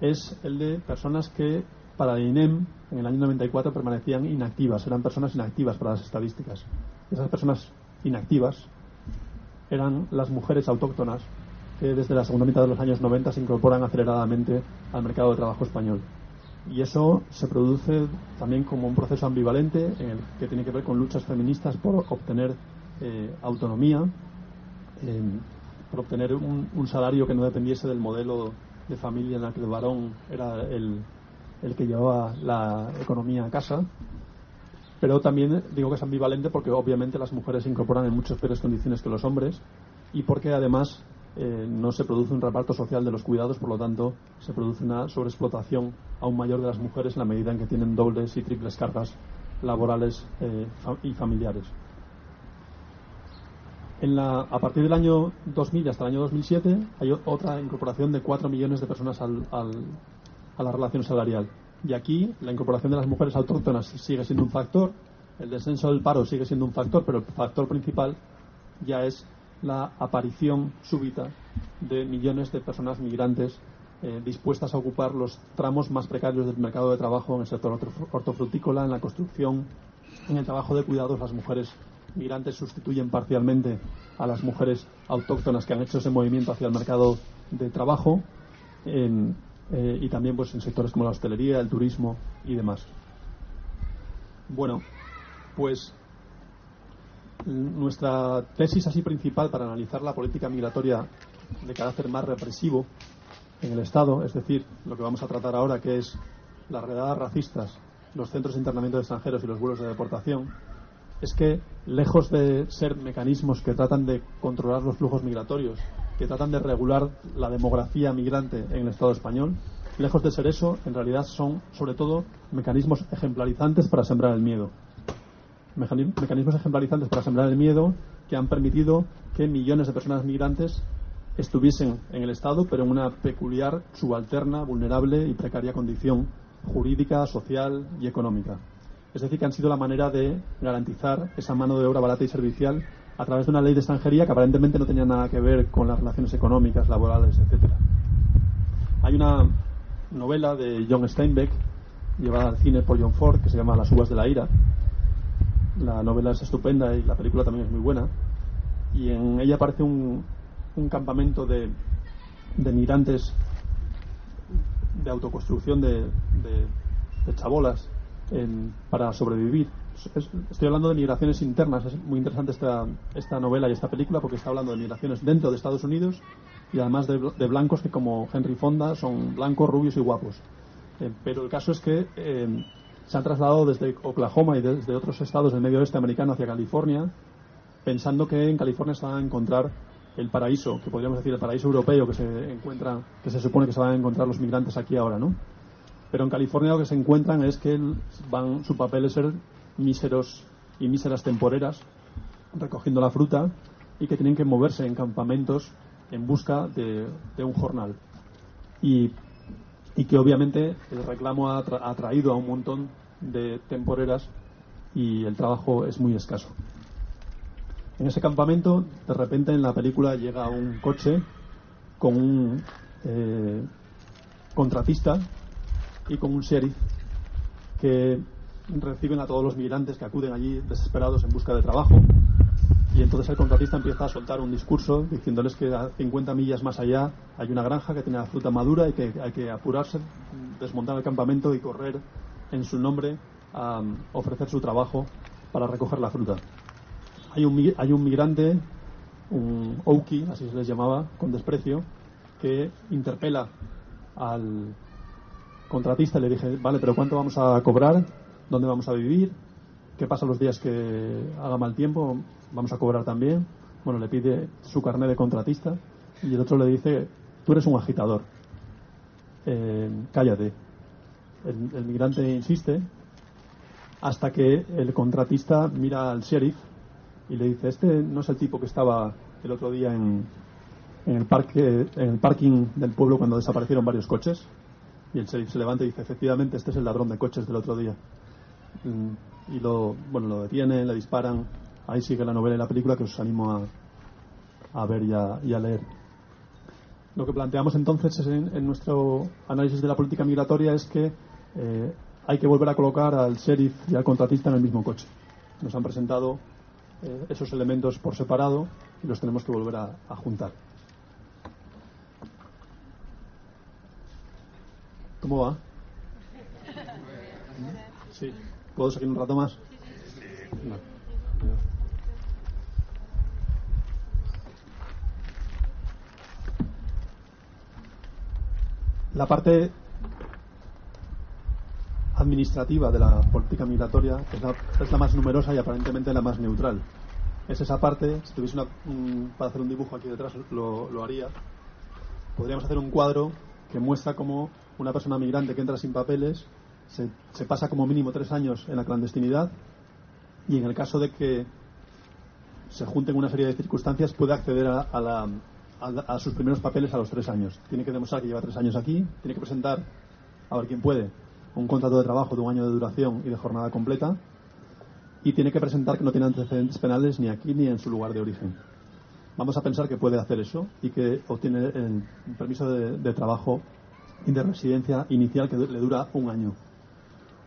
es el de personas que para el INEM en el año 94 permanecían inactivas, eran personas inactivas para las estadísticas. Esas personas inactivas eran las mujeres autóctonas que desde la segunda mitad de los años 90 se incorporan aceleradamente al mercado de trabajo español. Y eso se produce también como un proceso ambivalente en el que tiene que ver con luchas feministas por obtener eh, autonomía, eh, por obtener un, salario que no dependiese del modelo de familia en el que el varón era el, el que llevaba la economía a casa. Pero también digo que es ambivalente porque obviamente las mujeres se incorporan en muchas peores condiciones que los hombres y porque además eh, no se produce un reparto social de los cuidados, por lo tanto, se produce una sobreexplotación aún mayor de las mujeres en la medida en que tienen dobles y triples cargas laborales eh, y familiares. En la, a partir del año 2000 hasta el año 2007 hay otra incorporación de 4 millones de personas a la relación salarial. Y aquí la incorporación de las mujeres autóctonas sigue siendo un factor, el descenso del paro sigue siendo un factor, pero el factor principal ya es la aparición súbita de millones de personas migrantes eh, dispuestas a ocupar los tramos más precarios del mercado de trabajo en el sector hortofrutícola, en la construcción, en el trabajo de cuidados. Las mujeres migrantes sustituyen parcialmente a las mujeres autóctonas que han hecho ese movimiento hacia el mercado de trabajo eh, y también pues en sectores como la hostelería, el turismo y demás. Bueno, pues nuestra tesis así principal para analizar la política migratoria de carácter más represivo en el Estado, es decir, lo que vamos a tratar ahora, que es las redadas racistas, los centros de internamiento de extranjeros y los vuelos de deportación, es que, lejos de ser mecanismos que tratan de controlar los flujos migratorios, que tratan de regular la demografía migrante en el Estado español, lejos de ser eso, en realidad son, sobre todo, mecanismos ejemplarizantes para sembrar el miedo mecanismos ejemplarizantes para sembrar el miedo que han permitido que millones de personas migrantes estuviesen en el Estado, pero en una peculiar, subalterna, vulnerable y precaria condición jurídica, social y económica. Es decir, que han sido la manera de garantizar esa mano de obra barata y servicial a través de una ley de extranjería que aparentemente no tenía nada que ver con las relaciones económicas, laborales, etcétera. Hay una novela de John Steinbeck, llevada al cine por John Ford, que se llama Las uvas de la ira, la novela es estupenda y la película también es muy buena. Y en ella aparece un, un campamento de, de migrantes de autoconstrucción de, de, chabolas para sobrevivir. estoy hablando de migraciones internas. Es muy interesante esta, esta novela y esta película porque está hablando de migraciones dentro de Estados Unidos y además de, blancos que como Henry Fonda son blancos, rubios y guapos. Eh, pero el caso es que eh, se han trasladado desde Oklahoma y desde otros estados del medio oeste americano hacia California pensando que en California se van a encontrar el paraíso, que podríamos decir el paraíso europeo que se encuentra, que se supone que se van a encontrar los migrantes aquí ahora, ¿no? Pero en California lo que se encuentran es que van, su papel es ser míseros y míseras temporeras recogiendo la fruta y que tienen que moverse en campamentos en busca de, un jornal. Y, que obviamente el reclamo ha, ha atraído a un montón de temporeras y el trabajo es muy escaso. En ese campamento, de repente en la película llega un coche con un eh, contratista y con un sheriff que reciben a todos los migrantes que acuden allí desesperados en busca de trabajo. Y entonces el contratista empieza a soltar un discurso diciéndoles que a 50 millas más allá hay una granja que tiene la fruta madura y que hay que apurarse, desmontar el campamento y correr en su nombre a ofrecer su trabajo para recoger la fruta hay un, hay un migrante, un Ouki, así se les llamaba, con desprecio, que interpela al contratista y le dije, vale, pero ¿cuánto vamos a cobrar? ¿Dónde vamos a vivir? ¿Qué pasa los días que haga mal tiempo? ¿Vamos a cobrar también? Bueno, le pide su carnet de contratista y el otro le dice, tú eres un agitador, eh, cállate. el migrante insiste hasta que el contratista mira al sheriff y le dice, este no es el tipo que estaba el otro día en, en, el, parque, en el parking del pueblo cuando desaparecieron varios coches. Y el sheriff se levanta y dice, efectivamente, este es el ladrón de coches del otro día. Mm, y lo, bueno, lo detienen, le disparan. Ahí sigue la novela y la película que os animo a, a ver y a, y a, leer. Lo que planteamos entonces en, nuestro análisis de la política migratoria es que eh, hay que volver a colocar al sheriff y al contratista en el mismo coche. Nos han presentado eh, esos elementos por separado y los tenemos que volver a, juntar. ¿Cómo va? Sí. ¿Puedo seguir un rato más? La parte administrativa de la política migratoria es la, más numerosa y aparentemente la más neutral. Es esa parte, si tuviese una, para hacer un dibujo aquí detrás lo, haría, podríamos hacer un cuadro que muestra cómo una persona migrante que entra sin papeles se, pasa como mínimo tres años en la clandestinidad y en el caso de que se junten una serie de circunstancias puede acceder a, a, a, sus primeros papeles a los tres años. Tiene que demostrar que lleva tres años aquí, tiene que presentar, a ver quién puede, un contrato de trabajo de un año de duración y de jornada completa y tiene que presentar que no tiene antecedentes penales ni aquí ni en su lugar de origen. Vamos a pensar que puede hacer eso y que obtiene el permiso de, trabajo y de residencia inicial que le dura un año.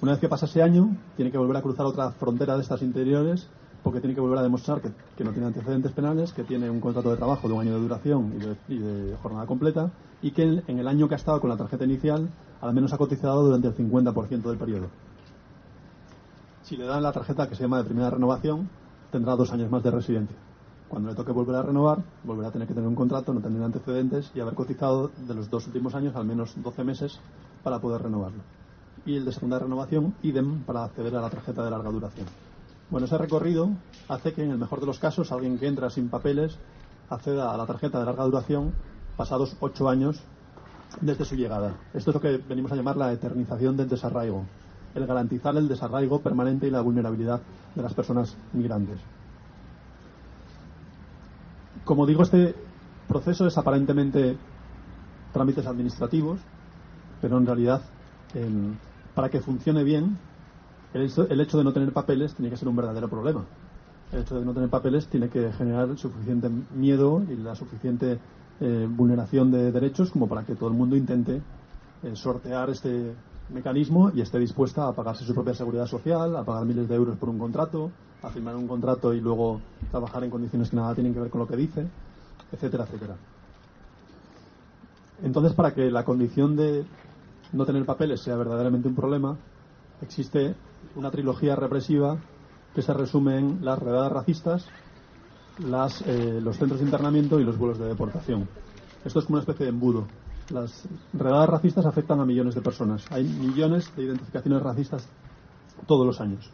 Una vez que pasa ese año, tiene que volver a cruzar otra frontera de estas interiores porque tiene que volver a demostrar que, no tiene antecedentes penales, que tiene un contrato de trabajo de un año de duración y de, jornada completa y que en el año que ha estado con la tarjeta inicial al menos ha cotizado durante el 50% del periodo. Si le dan la tarjeta que se llama de primera renovación, tendrá dos años más de residencia. Cuando le toque volver a renovar, volverá a tener que tener un contrato, no tener antecedentes y haber cotizado de los dos últimos años al menos 12 meses para poder renovarlo. Y el de segunda renovación, idem, para acceder a la tarjeta de larga duración. Bueno, ese recorrido hace que en el mejor de los casos alguien que entra sin papeles acceda a la tarjeta de larga duración pasados ocho años desde su llegada. Esto es lo que venimos a llamar la eternización del desarraigo, el garantizar el desarraigo permanente y la vulnerabilidad de las personas migrantes. Como digo, este proceso es aparentemente trámites administrativos, pero en realidad, para que funcione bien, el hecho, de no tener papeles tiene que ser un verdadero problema. El hecho de no tener papeles tiene que generar suficiente miedo y la suficiente eh, vulneración de derechos como para que todo el mundo intente eh, sortear este mecanismo y esté dispuesta a pagarse su propia seguridad social, a pagar miles de euros por un contrato, a firmar un contrato y luego trabajar en condiciones que nada tienen que ver con lo que dice, etcétera, etcétera. Entonces, para que la condición de no tener papeles sea verdaderamente un problema, existe una trilogía represiva que se resume en las redadas racistas, las, eh, los centros de internamiento y los vuelos de deportación. Esto es como una especie de embudo. Las redadas racistas afectan a millones de personas. Hay millones de identificaciones racistas todos los años.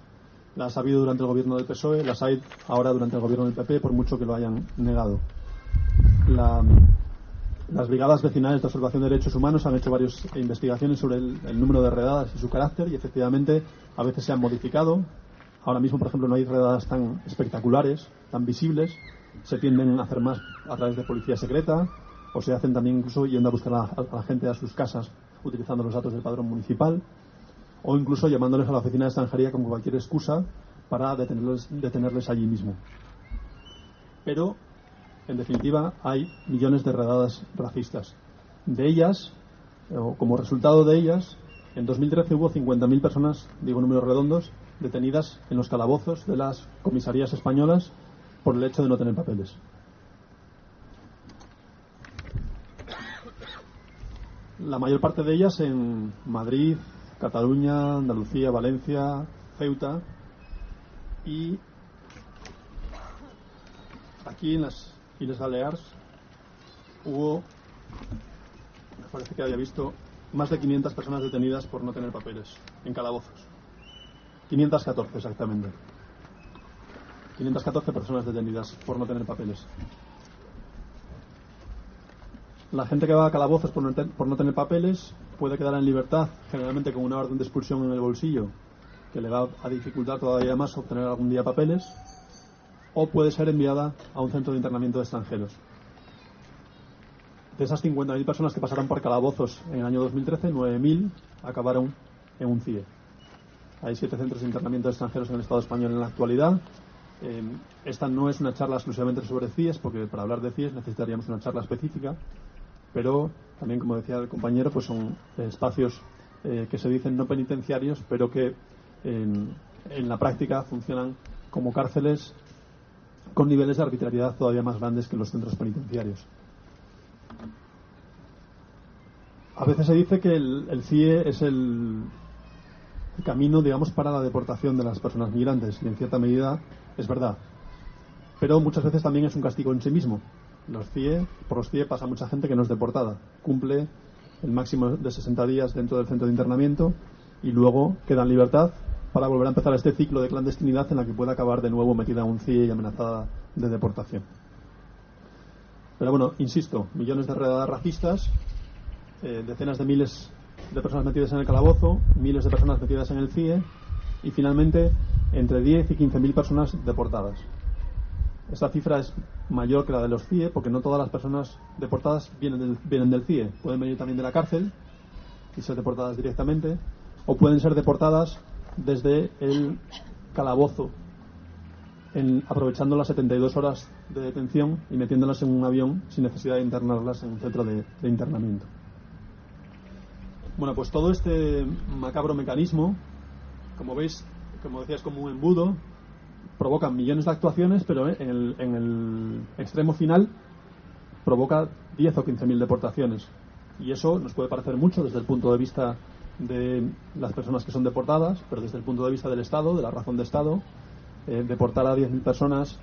las ha habido durante el gobierno del PSOE, las hay ahora durante el gobierno del PP, por mucho que lo hayan negado. Las brigadas vecinales de observación de derechos humanos han hecho varias investigaciones sobre el, número de redadas y su carácter y efectivamente a veces se han modificado. Ahora mismo, por ejemplo, no hay redadas tan espectaculares, tan visibles. Se tienden a hacer más a través de policía secreta o se hacen también incluso yendo a buscar a la gente a sus casas utilizando los datos del padrón municipal o incluso llamándoles a la oficina de extranjería como cualquier excusa para detenerles, detenerles allí mismo. Pero, en definitiva, hay millones de redadas racistas. De ellas, o como resultado de ellas, en 2013 hubo 50.000 personas, digo números redondos, detenidas en los calabozos de las comisarías españolas por el hecho de no tener papeles. La mayor parte de ellas en Madrid, Cataluña, Andalucía, Valencia, Ceuta y aquí en las Islas Baleares hubo, me parece que había visto, más de 500 personas detenidas por no tener papeles en calabozos. 514 exactamente. 514 personas detenidas por no tener papeles. La gente que va a calabozos por no, tener papeles puede quedar en libertad, generalmente con una orden de expulsión en el bolsillo, que le va a dificultar todavía más obtener algún día papeles, o puede ser enviada a un centro de internamiento de extranjeros. De esas 50.000 personas que pasaron por calabozos en el año 2013, 9.000 acabaron en un CIE. Hay siete centros de internamiento de extranjeros en el Estado español en la actualidad. Eh, esta no es una charla exclusivamente sobre CIES, porque para hablar de CIES necesitaríamos una charla específica pero también, como decía el compañero, pues son espacios eh, que se dicen no penitenciarios, pero que en, la práctica funcionan como cárceles con niveles de arbitrariedad todavía más grandes que los centros penitenciarios. A veces se dice que el, CIE es el, el, camino, digamos, para la deportación de las personas migrantes, y en cierta medida es verdad. Pero muchas veces también es un castigo en sí mismo, los CIE, por los CIE pasa mucha gente que no es deportada. Cumple el máximo de 60 días dentro del centro de internamiento y luego queda en libertad para volver a empezar este ciclo de clandestinidad en la que puede acabar de nuevo metida en un CIE y amenazada de deportación. Pero bueno, insisto, millones de redadas racistas, eh, decenas de miles de personas metidas en el calabozo, miles de personas metidas en el CIE y finalmente entre 10 y 15 mil personas deportadas. Esta cifra es mayor que la de los CIE, porque no todas las personas deportadas vienen del, vienen del CIE. Pueden venir también de la cárcel y ser deportadas directamente, o pueden ser deportadas desde el calabozo, aprovechando las 72 horas de detención y metiéndolas en un avión sin necesidad de internarlas en un centro de, internamiento. Bueno, pues todo este macabro mecanismo, como veis, como decía, es como un embudo provocan millones de actuaciones, pero en el, extremo final provoca 10 o 15 mil deportaciones. Y eso nos puede parecer mucho desde el punto de vista de las personas que son deportadas, pero desde el punto de vista del Estado, de la razón de Estado, eh, deportar a 10.000 personas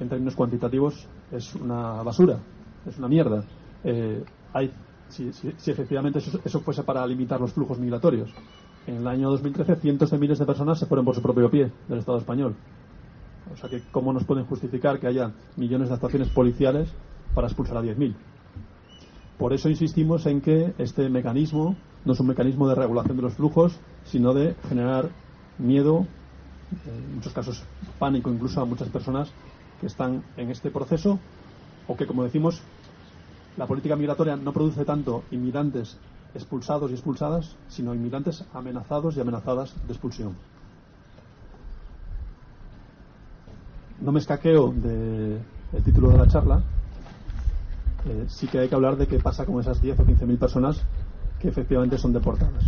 en términos cuantitativos es una basura, es una mierda. Eh, hay, si, efectivamente eso, eso, fuese para limitar los flujos migratorios. En el año 2013 cientos de miles de personas se fueron por su propio pie del Estado español. O sea que, ¿cómo nos pueden justificar que haya millones de actuaciones policiales para expulsar a 10.000? Por eso insistimos en que este mecanismo no es un mecanismo de regulación de los flujos, sino de generar miedo, en muchos casos pánico incluso a muchas personas que están en este proceso o que, como decimos, la política migratoria no produce tanto inmigrantes expulsados y expulsadas, sino inmigrantes amenazados y amenazadas de expulsión. no me escaqueo del título de la charla, eh, sí que hay que hablar de qué pasa con esas 10 o 15 mil personas que efectivamente son deportadas.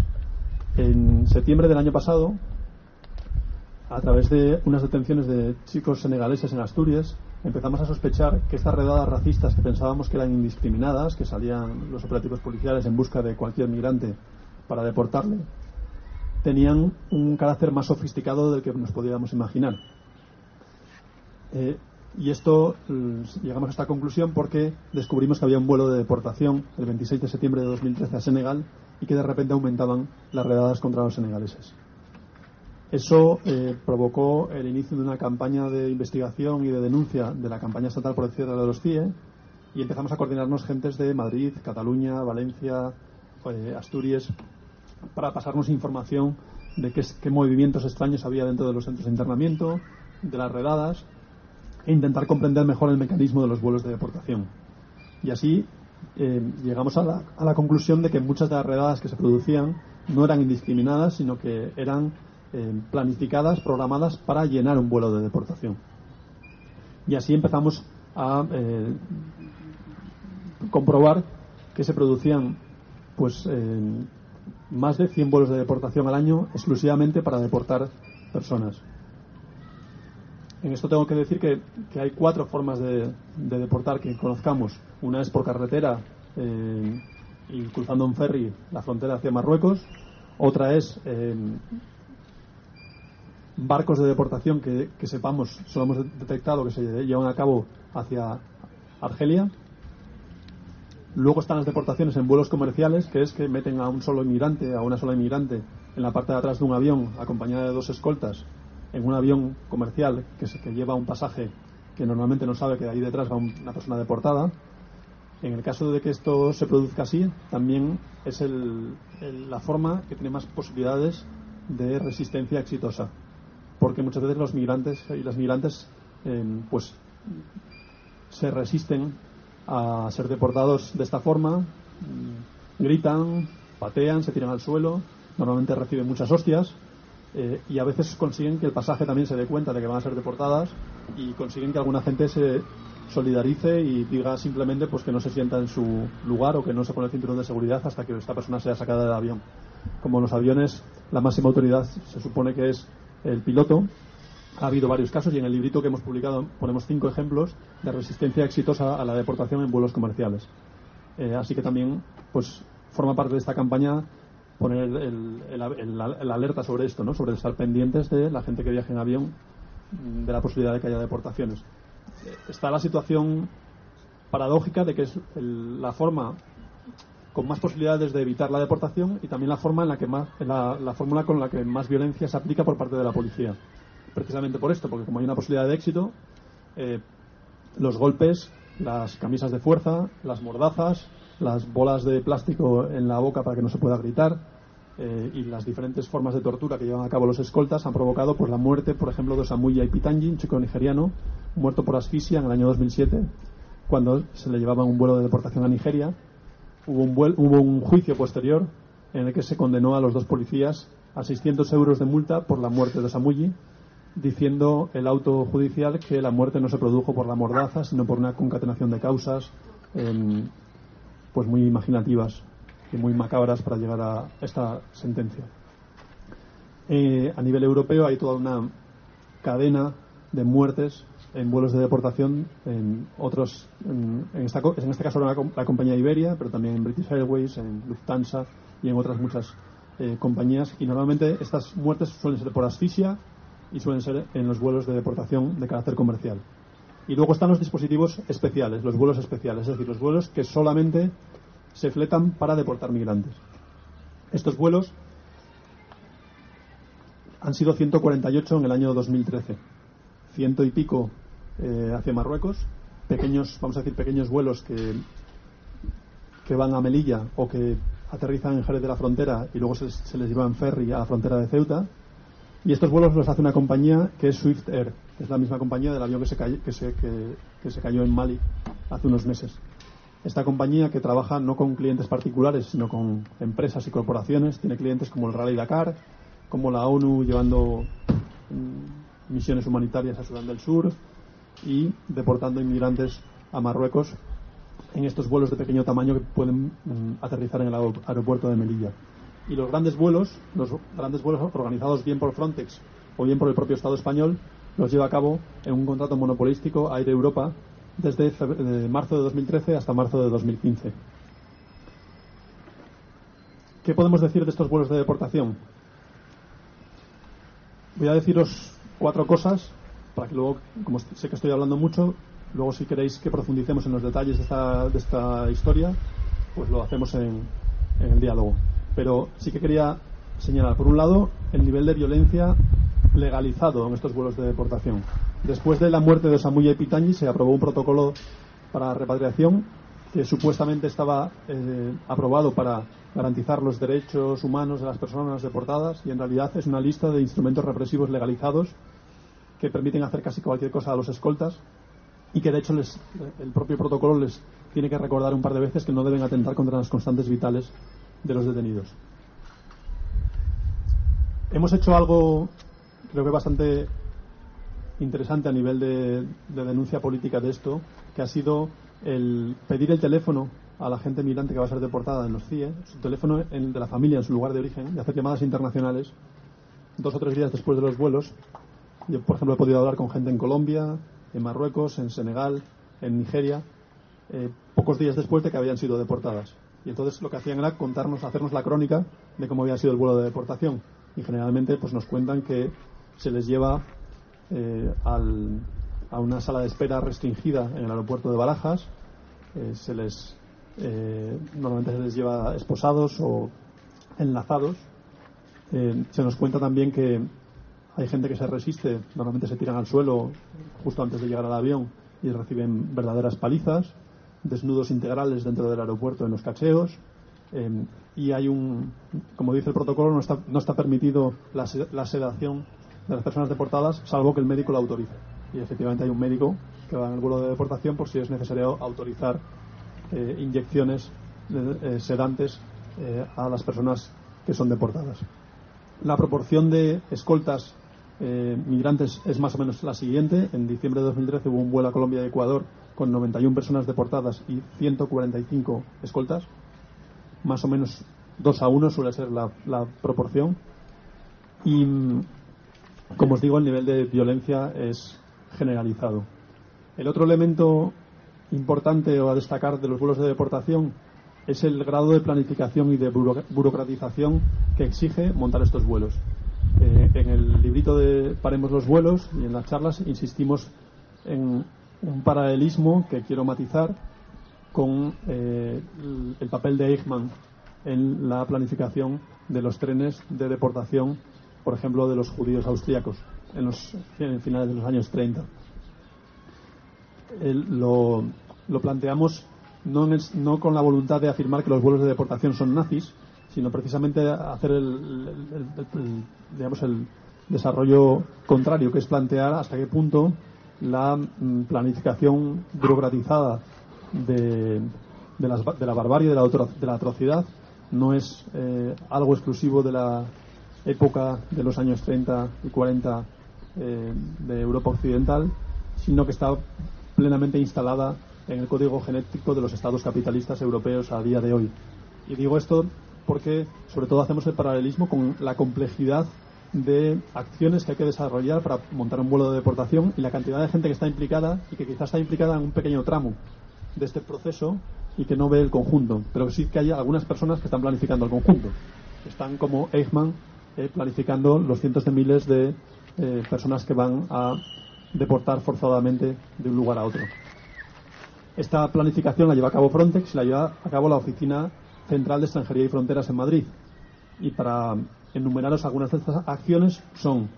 En septiembre del año pasado, a través de unas detenciones de chicos senegaleses en Asturias, empezamos a sospechar que estas redadas racistas que pensábamos que eran indiscriminadas, que salían los operativos policiales en busca de cualquier migrante para deportarle, tenían un carácter más sofisticado del que nos podíamos imaginar. Eh, y esto mm, llegamos a esta conclusión porque descubrimos que había un vuelo de deportación el 26 de septiembre de 2013 a Senegal y que de repente aumentaban las redadas contra los senegaleses. Eso eh, provocó el inicio de una campaña de investigación y de denuncia de la campaña estatal por el cierre de los CIE y empezamos a coordinarnos gentes de Madrid, Cataluña, Valencia, eh, Asturias, para pasarnos información de qué, qué movimientos extraños había dentro de los centros de internamiento, de las redadas, e intentar comprender mejor el mecanismo de los vuelos de deportación. Y así eh, llegamos a la, conclusión de que muchas de las redadas que se producían no eran indiscriminadas, sino que eran eh, planificadas, programadas para llenar un vuelo de deportación. Y así empezamos a eh, comprobar que se producían pues más de 100 vuelos de deportación al año exclusivamente para deportar personas. En esto tengo que decir que, hay cuatro formas de, de, deportar que conozcamos. Una es por carretera eh, y cruzando un ferry la frontera hacia Marruecos. Otra es eh, barcos de deportación que, que, sepamos, solo hemos detectado que se llevan a cabo hacia Argelia. Luego están las deportaciones en vuelos comerciales, que es que meten a un solo inmigrante, a una sola inmigrante, en la parte de atrás de un avión, acompañada de dos escoltas, en un avión comercial que, se, que lleva un pasaje que normalmente no sabe que ahí detrás va una persona deportada. En el caso de que esto se produzca así, también es el, el, la forma que tiene más posibilidades de resistencia exitosa, porque muchas veces los migrantes y las migrantes eh, pues se resisten a ser deportados de esta forma, gritan, patean, se tiran al suelo, normalmente reciben muchas hostias eh, y a veces consiguen que el pasaje también se dé cuenta de que van a ser deportadas y consiguen que alguna gente se solidarice y diga simplemente pues que no se sienta en su lugar o que no se pone el cinturón de seguridad hasta que esta persona sea sacada del avión. Como los aviones, la máxima autoridad se supone que es el piloto, ha habido varios casos y en el librito que hemos publicado ponemos cinco ejemplos de resistencia exitosa a la deportación en vuelos comerciales. Eh, así que también pues forma parte de esta campaña poner el, el, el, el, alerta sobre esto, ¿no? sobre estar pendientes de la gente que viaje en avión, mm, de la posibilidad de que haya deportaciones. Eh, está la situación paradójica de que es la forma con más posibilidades de evitar la deportación y también la forma en la que más la, la fórmula con la que más violencia se aplica por parte de la policía precisamente por esto, porque como hay una posibilidad de éxito, eh, los golpes, las camisas de fuerza, las mordazas, las bolas de plástico en la boca para que no se pueda gritar eh, y las diferentes formas de tortura que llevan a cabo los escoltas han provocado pues, la muerte, por ejemplo, de Samuya Ipitangi, un chico nigeriano, muerto por asfixia en el año 2007, cuando se le llevaba un vuelo de deportación a Nigeria. Hubo un, hubo un juicio posterior en el que se condenó a los dos policías a 600 euros de multa por la muerte de Samuyi diciendo el auto judicial que la muerte no se produjo por la mordaza, sino por una concatenación de causas eh, pues muy imaginativas y muy macabras para llegar a esta sentencia. Eh, a nivel europeo hay toda una cadena de muertes en vuelos de deportación en otros en, en, esta, en este caso la, la, compañía Iberia pero también en British Airways en Lufthansa y en otras muchas eh, compañías y normalmente estas muertes suelen ser por asfixia y suelen ser en los vuelos de deportación de carácter comercial. Y luego están los dispositivos especiales, los vuelos especiales, es decir, los vuelos que solamente se fletan para deportar migrantes. Estos vuelos han sido 148 en el año 2013, ciento y pico eh, hacia Marruecos, pequeños, vamos a decir, pequeños vuelos que, que van a Melilla o que aterrizan en Jerez de la Frontera y luego se, se les lleva en ferry a la frontera de Ceuta. Y estos vuelos los hace una compañía que es Swift Air, es la misma compañía del avión que se, cayó, que se, que, que se cayó en Mali hace unos meses. Esta compañía que trabaja no con clientes particulares, sino con empresas y corporaciones, tiene clientes como el Rally Dakar, como la ONU llevando mm, misiones humanitarias a Sudán del Sur y deportando inmigrantes a Marruecos en estos vuelos de pequeño tamaño que pueden mm, aterrizar en el aeropuerto de Melilla y los grandes vuelos, los grandes vuelos organizados bien por Frontex o bien por el propio Estado español, los lleva a cabo en un contrato monopolístico Aire Europa desde marzo de 2013 hasta marzo de 2015. ¿Qué podemos decir de estos vuelos de deportación? Voy a deciros cuatro cosas para que luego, como sé que estoy hablando mucho, luego si queréis que profundicemos en los detalles de esta, de esta historia, pues lo hacemos en, en el diálogo pero sí que quería señalar, por un lado, el nivel de violencia legalizado en estos vuelos de deportación. Después de la muerte de Samuya y Pitañi se aprobó un protocolo para repatriación que supuestamente estaba eh, aprobado para garantizar los derechos humanos de las personas deportadas y en realidad es una lista de instrumentos represivos legalizados que permiten hacer casi cualquier cosa a los escoltas y que de hecho les, el propio protocolo les tiene que recordar un par de veces que no deben atentar contra las constantes vitales de los detenidos. Hemos hecho algo, creo que bastante interesante a nivel de, denuncia política de esto, que ha sido el pedir el teléfono a la gente migrante que va a ser deportada en los CIE, su teléfono de la familia en su lugar de origen, y hacer llamadas internacionales dos o tres días después de los vuelos. Yo, por ejemplo, he podido hablar con gente en Colombia, en Marruecos, en Senegal, en Nigeria, eh, pocos días después de que habían sido deportadas. Y entonces lo que hacían era contarnos, hacernos la crónica de cómo había sido el vuelo de deportación y generalmente pues nos cuentan que se les lleva eh, a una sala de espera restringida en el aeropuerto de Barajas, eh, se les eh, normalmente se les lleva esposados o enlazados. se nos cuenta también que hay gente que se resiste, normalmente se tiran al suelo justo antes de llegar al avión y reciben verdaderas palizas, desnudos integrales dentro del aeropuerto en los cacheos, Em, y hay un, como dice el protocolo, no está, no está permitido la, sedación de las personas deportadas, salvo que el médico lo autorice. Y efectivamente hay un médico que va en el vuelo de deportación por si es necesario autorizar eh, inyecciones eh, sedantes eh, a las personas que son deportadas. La proporción de escoltas migrantes es más o menos la siguiente. En diciembre de 2013 hubo un vuelo a Colombia y Ecuador con 91 personas deportadas y 145 escoltas más o menos 2 a 1 suele ser la, proporción. Y, como os digo, el nivel de violencia es generalizado. El otro elemento importante o a destacar de los vuelos de deportación es el grado de planificación y de burocratización que exige montar estos vuelos. Eh, en el librito de Paremos los vuelos y en las charlas insistimos en un paralelismo que quiero matizar con eh, el papel de Eichmann en la planificación de los trenes de deportación, por ejemplo, de los judíos austríacos en los finales de los años 30. lo, planteamos no, no, con la voluntad de afirmar que los vuelos de deportación son nazis, sino precisamente hacer el, digamos, el desarrollo contrario, que es plantear hasta qué punto la mm, planificación burocratizada de, de, la barbarie, de la, de la atrocidad, no es eh, algo exclusivo de la época de los años 30 y 40 eh, de Europa Occidental, sino que está plenamente instalada en el código genético de los estados capitalistas europeos a día de hoy. Y digo esto porque, sobre todo, hacemos el paralelismo con la complejidad de acciones que hay que desarrollar para montar un vuelo de deportación y la cantidad de gente que está implicada y que quizás está implicada en un pequeño tramo de este proceso y que no ve el conjunto, pero sí que hay algunas personas que están planificando el conjunto. Están como Eichmann planificando los cientos de miles de eh, personas que van a deportar forzadamente de un lugar a otro. Esta planificación la lleva a cabo Frontex y la lleva a cabo la Oficina Central de Extranjería y Fronteras en Madrid. Y para enumeraros algunas de estas acciones son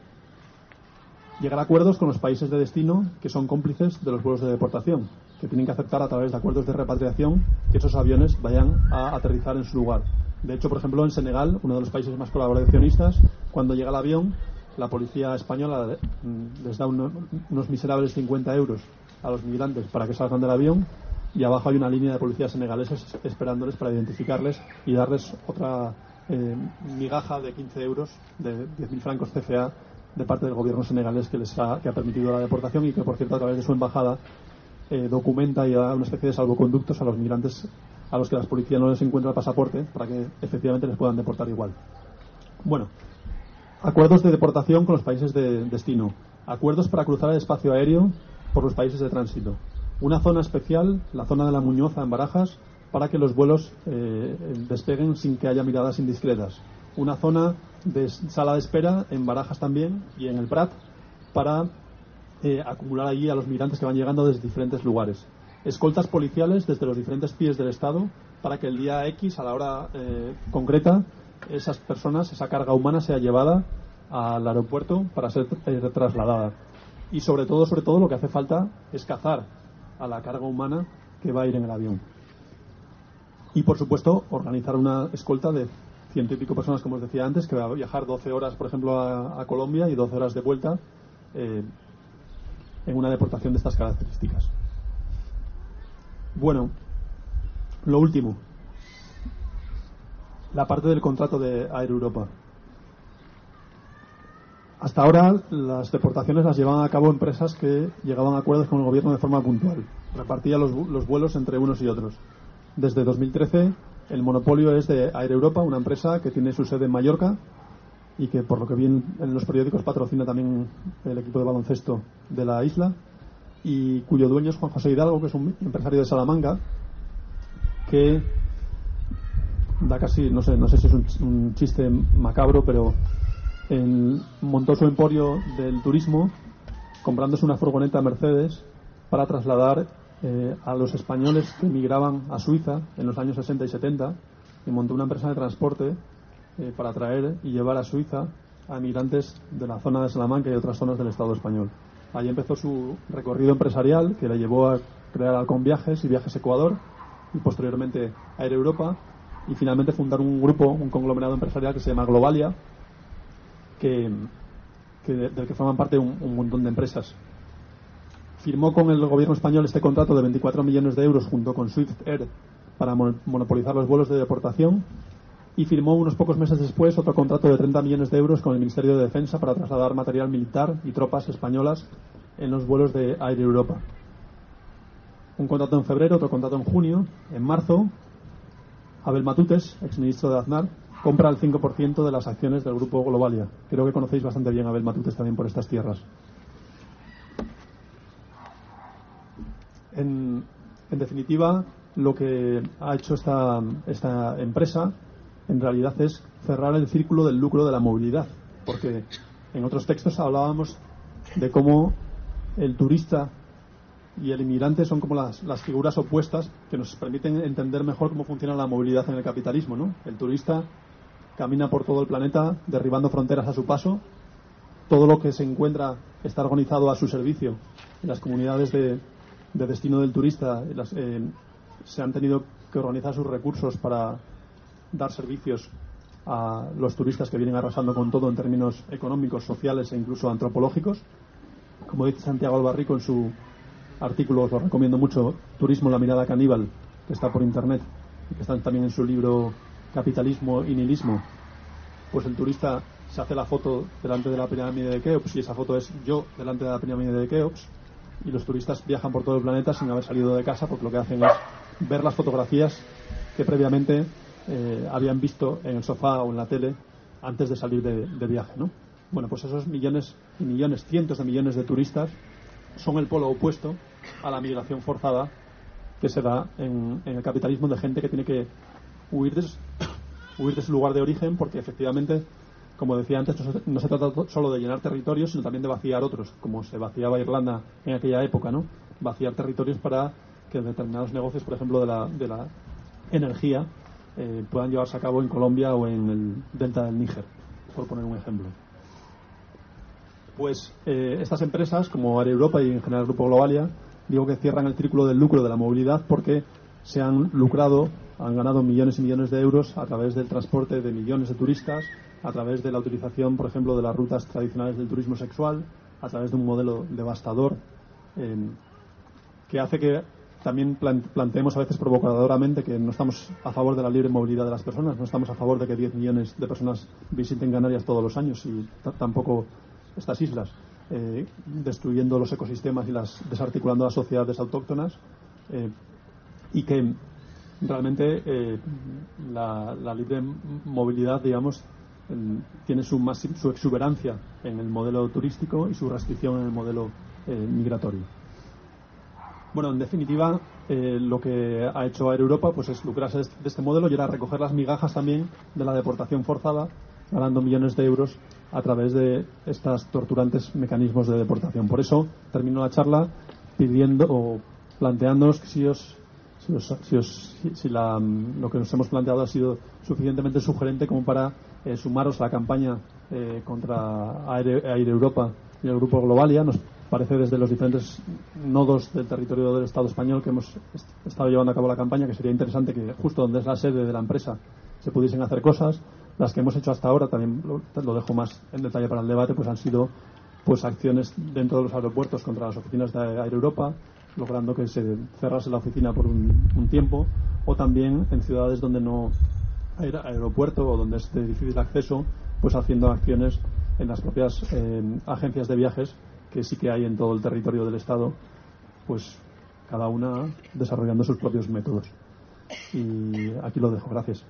llegar a acuerdos con los países de destino que son cómplices de los vuelos de deportación, que tienen que aceptar a través de acuerdos de repatriación que esos aviones vayan a aterrizar en su lugar. De hecho, por ejemplo, en Senegal, uno de los países más colaboracionistas, cuando llega el avión, la policía española mm, les da unos miserables 50 euros a los migrantes para que salgan del avión y abajo hay una línea de policías senegaleses esperándoles para identificarles y darles otra eh, migaja de 15 euros, de 10.000 francos CFA de parte del gobierno senegalés que les ha, permitido la deportación y que, por cierto, a través de su embajada eh, documenta y da una especie de salvoconductos a los migrantes a los que las policías no les encuentra el pasaporte para que efectivamente les puedan deportar igual. Bueno, acuerdos de deportación con los países de destino, acuerdos para cruzar el espacio aéreo por los países de tránsito, una zona especial, la zona de la Muñoza en Barajas, para que los vuelos eh, despeguen sin que haya miradas indiscretas, una zona de sala de espera en Barajas también y en el Prat para eh, acumular allí a los migrantes que van llegando desde diferentes lugares. Escoltas policiales desde los diferentes pies del Estado para que el día X, a la hora eh, concreta, esas personas, esa carga humana sea llevada al aeropuerto para ser eh, trasladada. Y sobre todo, sobre todo, lo que hace falta es cazar a la carga humana que va a ir en el avión. Y, por supuesto, organizar una escolta de ciento y pico personas, como os decía antes, que va a viajar 12 horas, por ejemplo, a, Colombia y 12 horas de vuelta eh, en una deportación de estas características. Bueno, lo último, la parte del contrato de Air Europa. Hasta ahora las deportaciones las llevaban a cabo empresas que llegaban a acuerdos con el gobierno de forma puntual. Repartían los, los vuelos entre unos y otros. Desde 2013 el monopolio es de Air Europa, una empresa que tiene su sede en Mallorca y que por lo que vi en los periódicos patrocina también el equipo de baloncesto de la isla y cuyo dueño es Juan José Hidalgo, que es un empresario de Salamanca que da casi, no sé, no sé si es un chiste macabro, pero montó su emporio del turismo comprándose una furgoneta Mercedes para trasladar eh, a los españoles que emigraban a Suiza en los años 60 y 70 y montó una empresa de transporte eh, para traer y llevar a Suiza a emigrantes de la zona de Salamanca y otras zonas del Estado español. Allí empezó su recorrido empresarial que le llevó a crear Alcon Viajes y Viajes Ecuador y posteriormente Air Europa y finalmente fundar un grupo, un conglomerado empresarial que se llama Globalia, que, del que forman parte un, montón de empresas. Firmó con el gobierno español este contrato de 24 millones de euros junto con Swift Air para monopolizar los vuelos de deportación y firmó unos pocos meses después otro contrato de 30 millones de euros con el Ministerio de Defensa para trasladar material militar y tropas españolas en los vuelos de Air Europa. Un contrato en febrero, otro contrato en junio. En marzo, Abel Matutes, exministro de Aznar, compra el 5% de las acciones del grupo Globalia. Creo que conocéis bastante bien a Abel Matutes también por estas tierras. En, definitiva, lo que ha hecho esta, esta empresa en realidad es cerrar el círculo del lucro de la movilidad, porque en otros textos hablábamos de cómo el turista y el inmigrante son como las, figuras opuestas que nos permiten entender mejor cómo funciona la movilidad en el capitalismo. ¿no? El turista camina por todo el planeta derribando fronteras a su paso. Todo lo que se encuentra está organizado a su servicio. las comunidades de, destino del turista eh, se han tenido que organizar sus recursos para dar servicios a los turistas que vienen arrasando con todo en términos económicos, sociales e incluso antropológicos. Como dice Santiago Albarrico en su artículo, os lo recomiendo mucho, Turismo, la mirada caníbal, que está por internet y que está también en su libro capitalismo y nihilismo, pues el turista se hace la foto delante de la pirámide de Keops y esa foto es yo delante de la pirámide de Keops y los turistas viajan por todo el planeta sin haber salido de casa porque lo que hacen es ver las fotografías que previamente eh, habían visto en el sofá o en la tele antes de salir de, viaje, ¿no? Bueno, pues esos millones y millones, cientos de millones de turistas son el polo opuesto a la migración forzada que se da en el capitalismo de gente que tiene que huir de, huir de su lugar de origen porque efectivamente, como decía antes, no se, trata solo de llenar territorios, sino también de vaciar otros, como se vaciaba Irlanda en aquella época, ¿no? Vaciar territorios para que determinados negocios, por ejemplo, de la, de la energía, eh, puedan llevarse a cabo en Colombia o en el delta del Níger, por poner un ejemplo. Pues eh, estas empresas, como Air Europa y en general Grupo Globalia, digo que cierran el círculo del lucro de la movilidad porque se han lucrado han ganado millones y millones de euros a través del transporte de millones de turistas, a través de la utilización, por ejemplo, de las rutas tradicionales del turismo sexual, a través de un modelo devastador eh, que hace que también planteemos a veces provocadoramente que no estamos a favor de la libre movilidad de las personas, no estamos a favor de que 10 millones de personas visiten Canarias todos los años y tampoco estas islas, eh, destruyendo los ecosistemas y las desarticulando las sociedades autóctonas, eh, y que realmente eh, la, libre movilidad, digamos, tiene su, su exuberancia en el modelo turístico y su restricción en el modelo migratorio. Bueno, en definitiva, eh, lo que ha hecho Air Europa pues, es lucrarse de este modelo y era recoger las migajas también de la deportación forzada, ganando millones de euros a través de estos torturantes mecanismos de deportación. Por eso termino la charla pidiendo o planteándonos que si os si, lo que nos hemos planteado ha sido suficientemente sugerente como para eh, sumaros a la campaña eh, contra Aire, Europa y el Grupo Globalia. Nos parece desde los diferentes nodos del territorio del Estado español que hemos estado llevando a cabo la campaña que sería interesante que justo donde es la sede de la empresa se pudiesen hacer cosas. Las que hemos hecho hasta ahora, también lo, dejo más en detalle para el debate, pues han sido pues acciones dentro de los aeropuertos contra las oficinas de Aire Europa, logrando que se cerrase la oficina por un, tiempo, o también en ciudades donde no hay aeropuerto o donde es de difícil acceso, pues haciendo acciones en las propias eh, agencias de viajes que sí que hay en todo el territorio del Estado, pues cada una desarrollando sus propios métodos. Y aquí lo dejo. Gracias.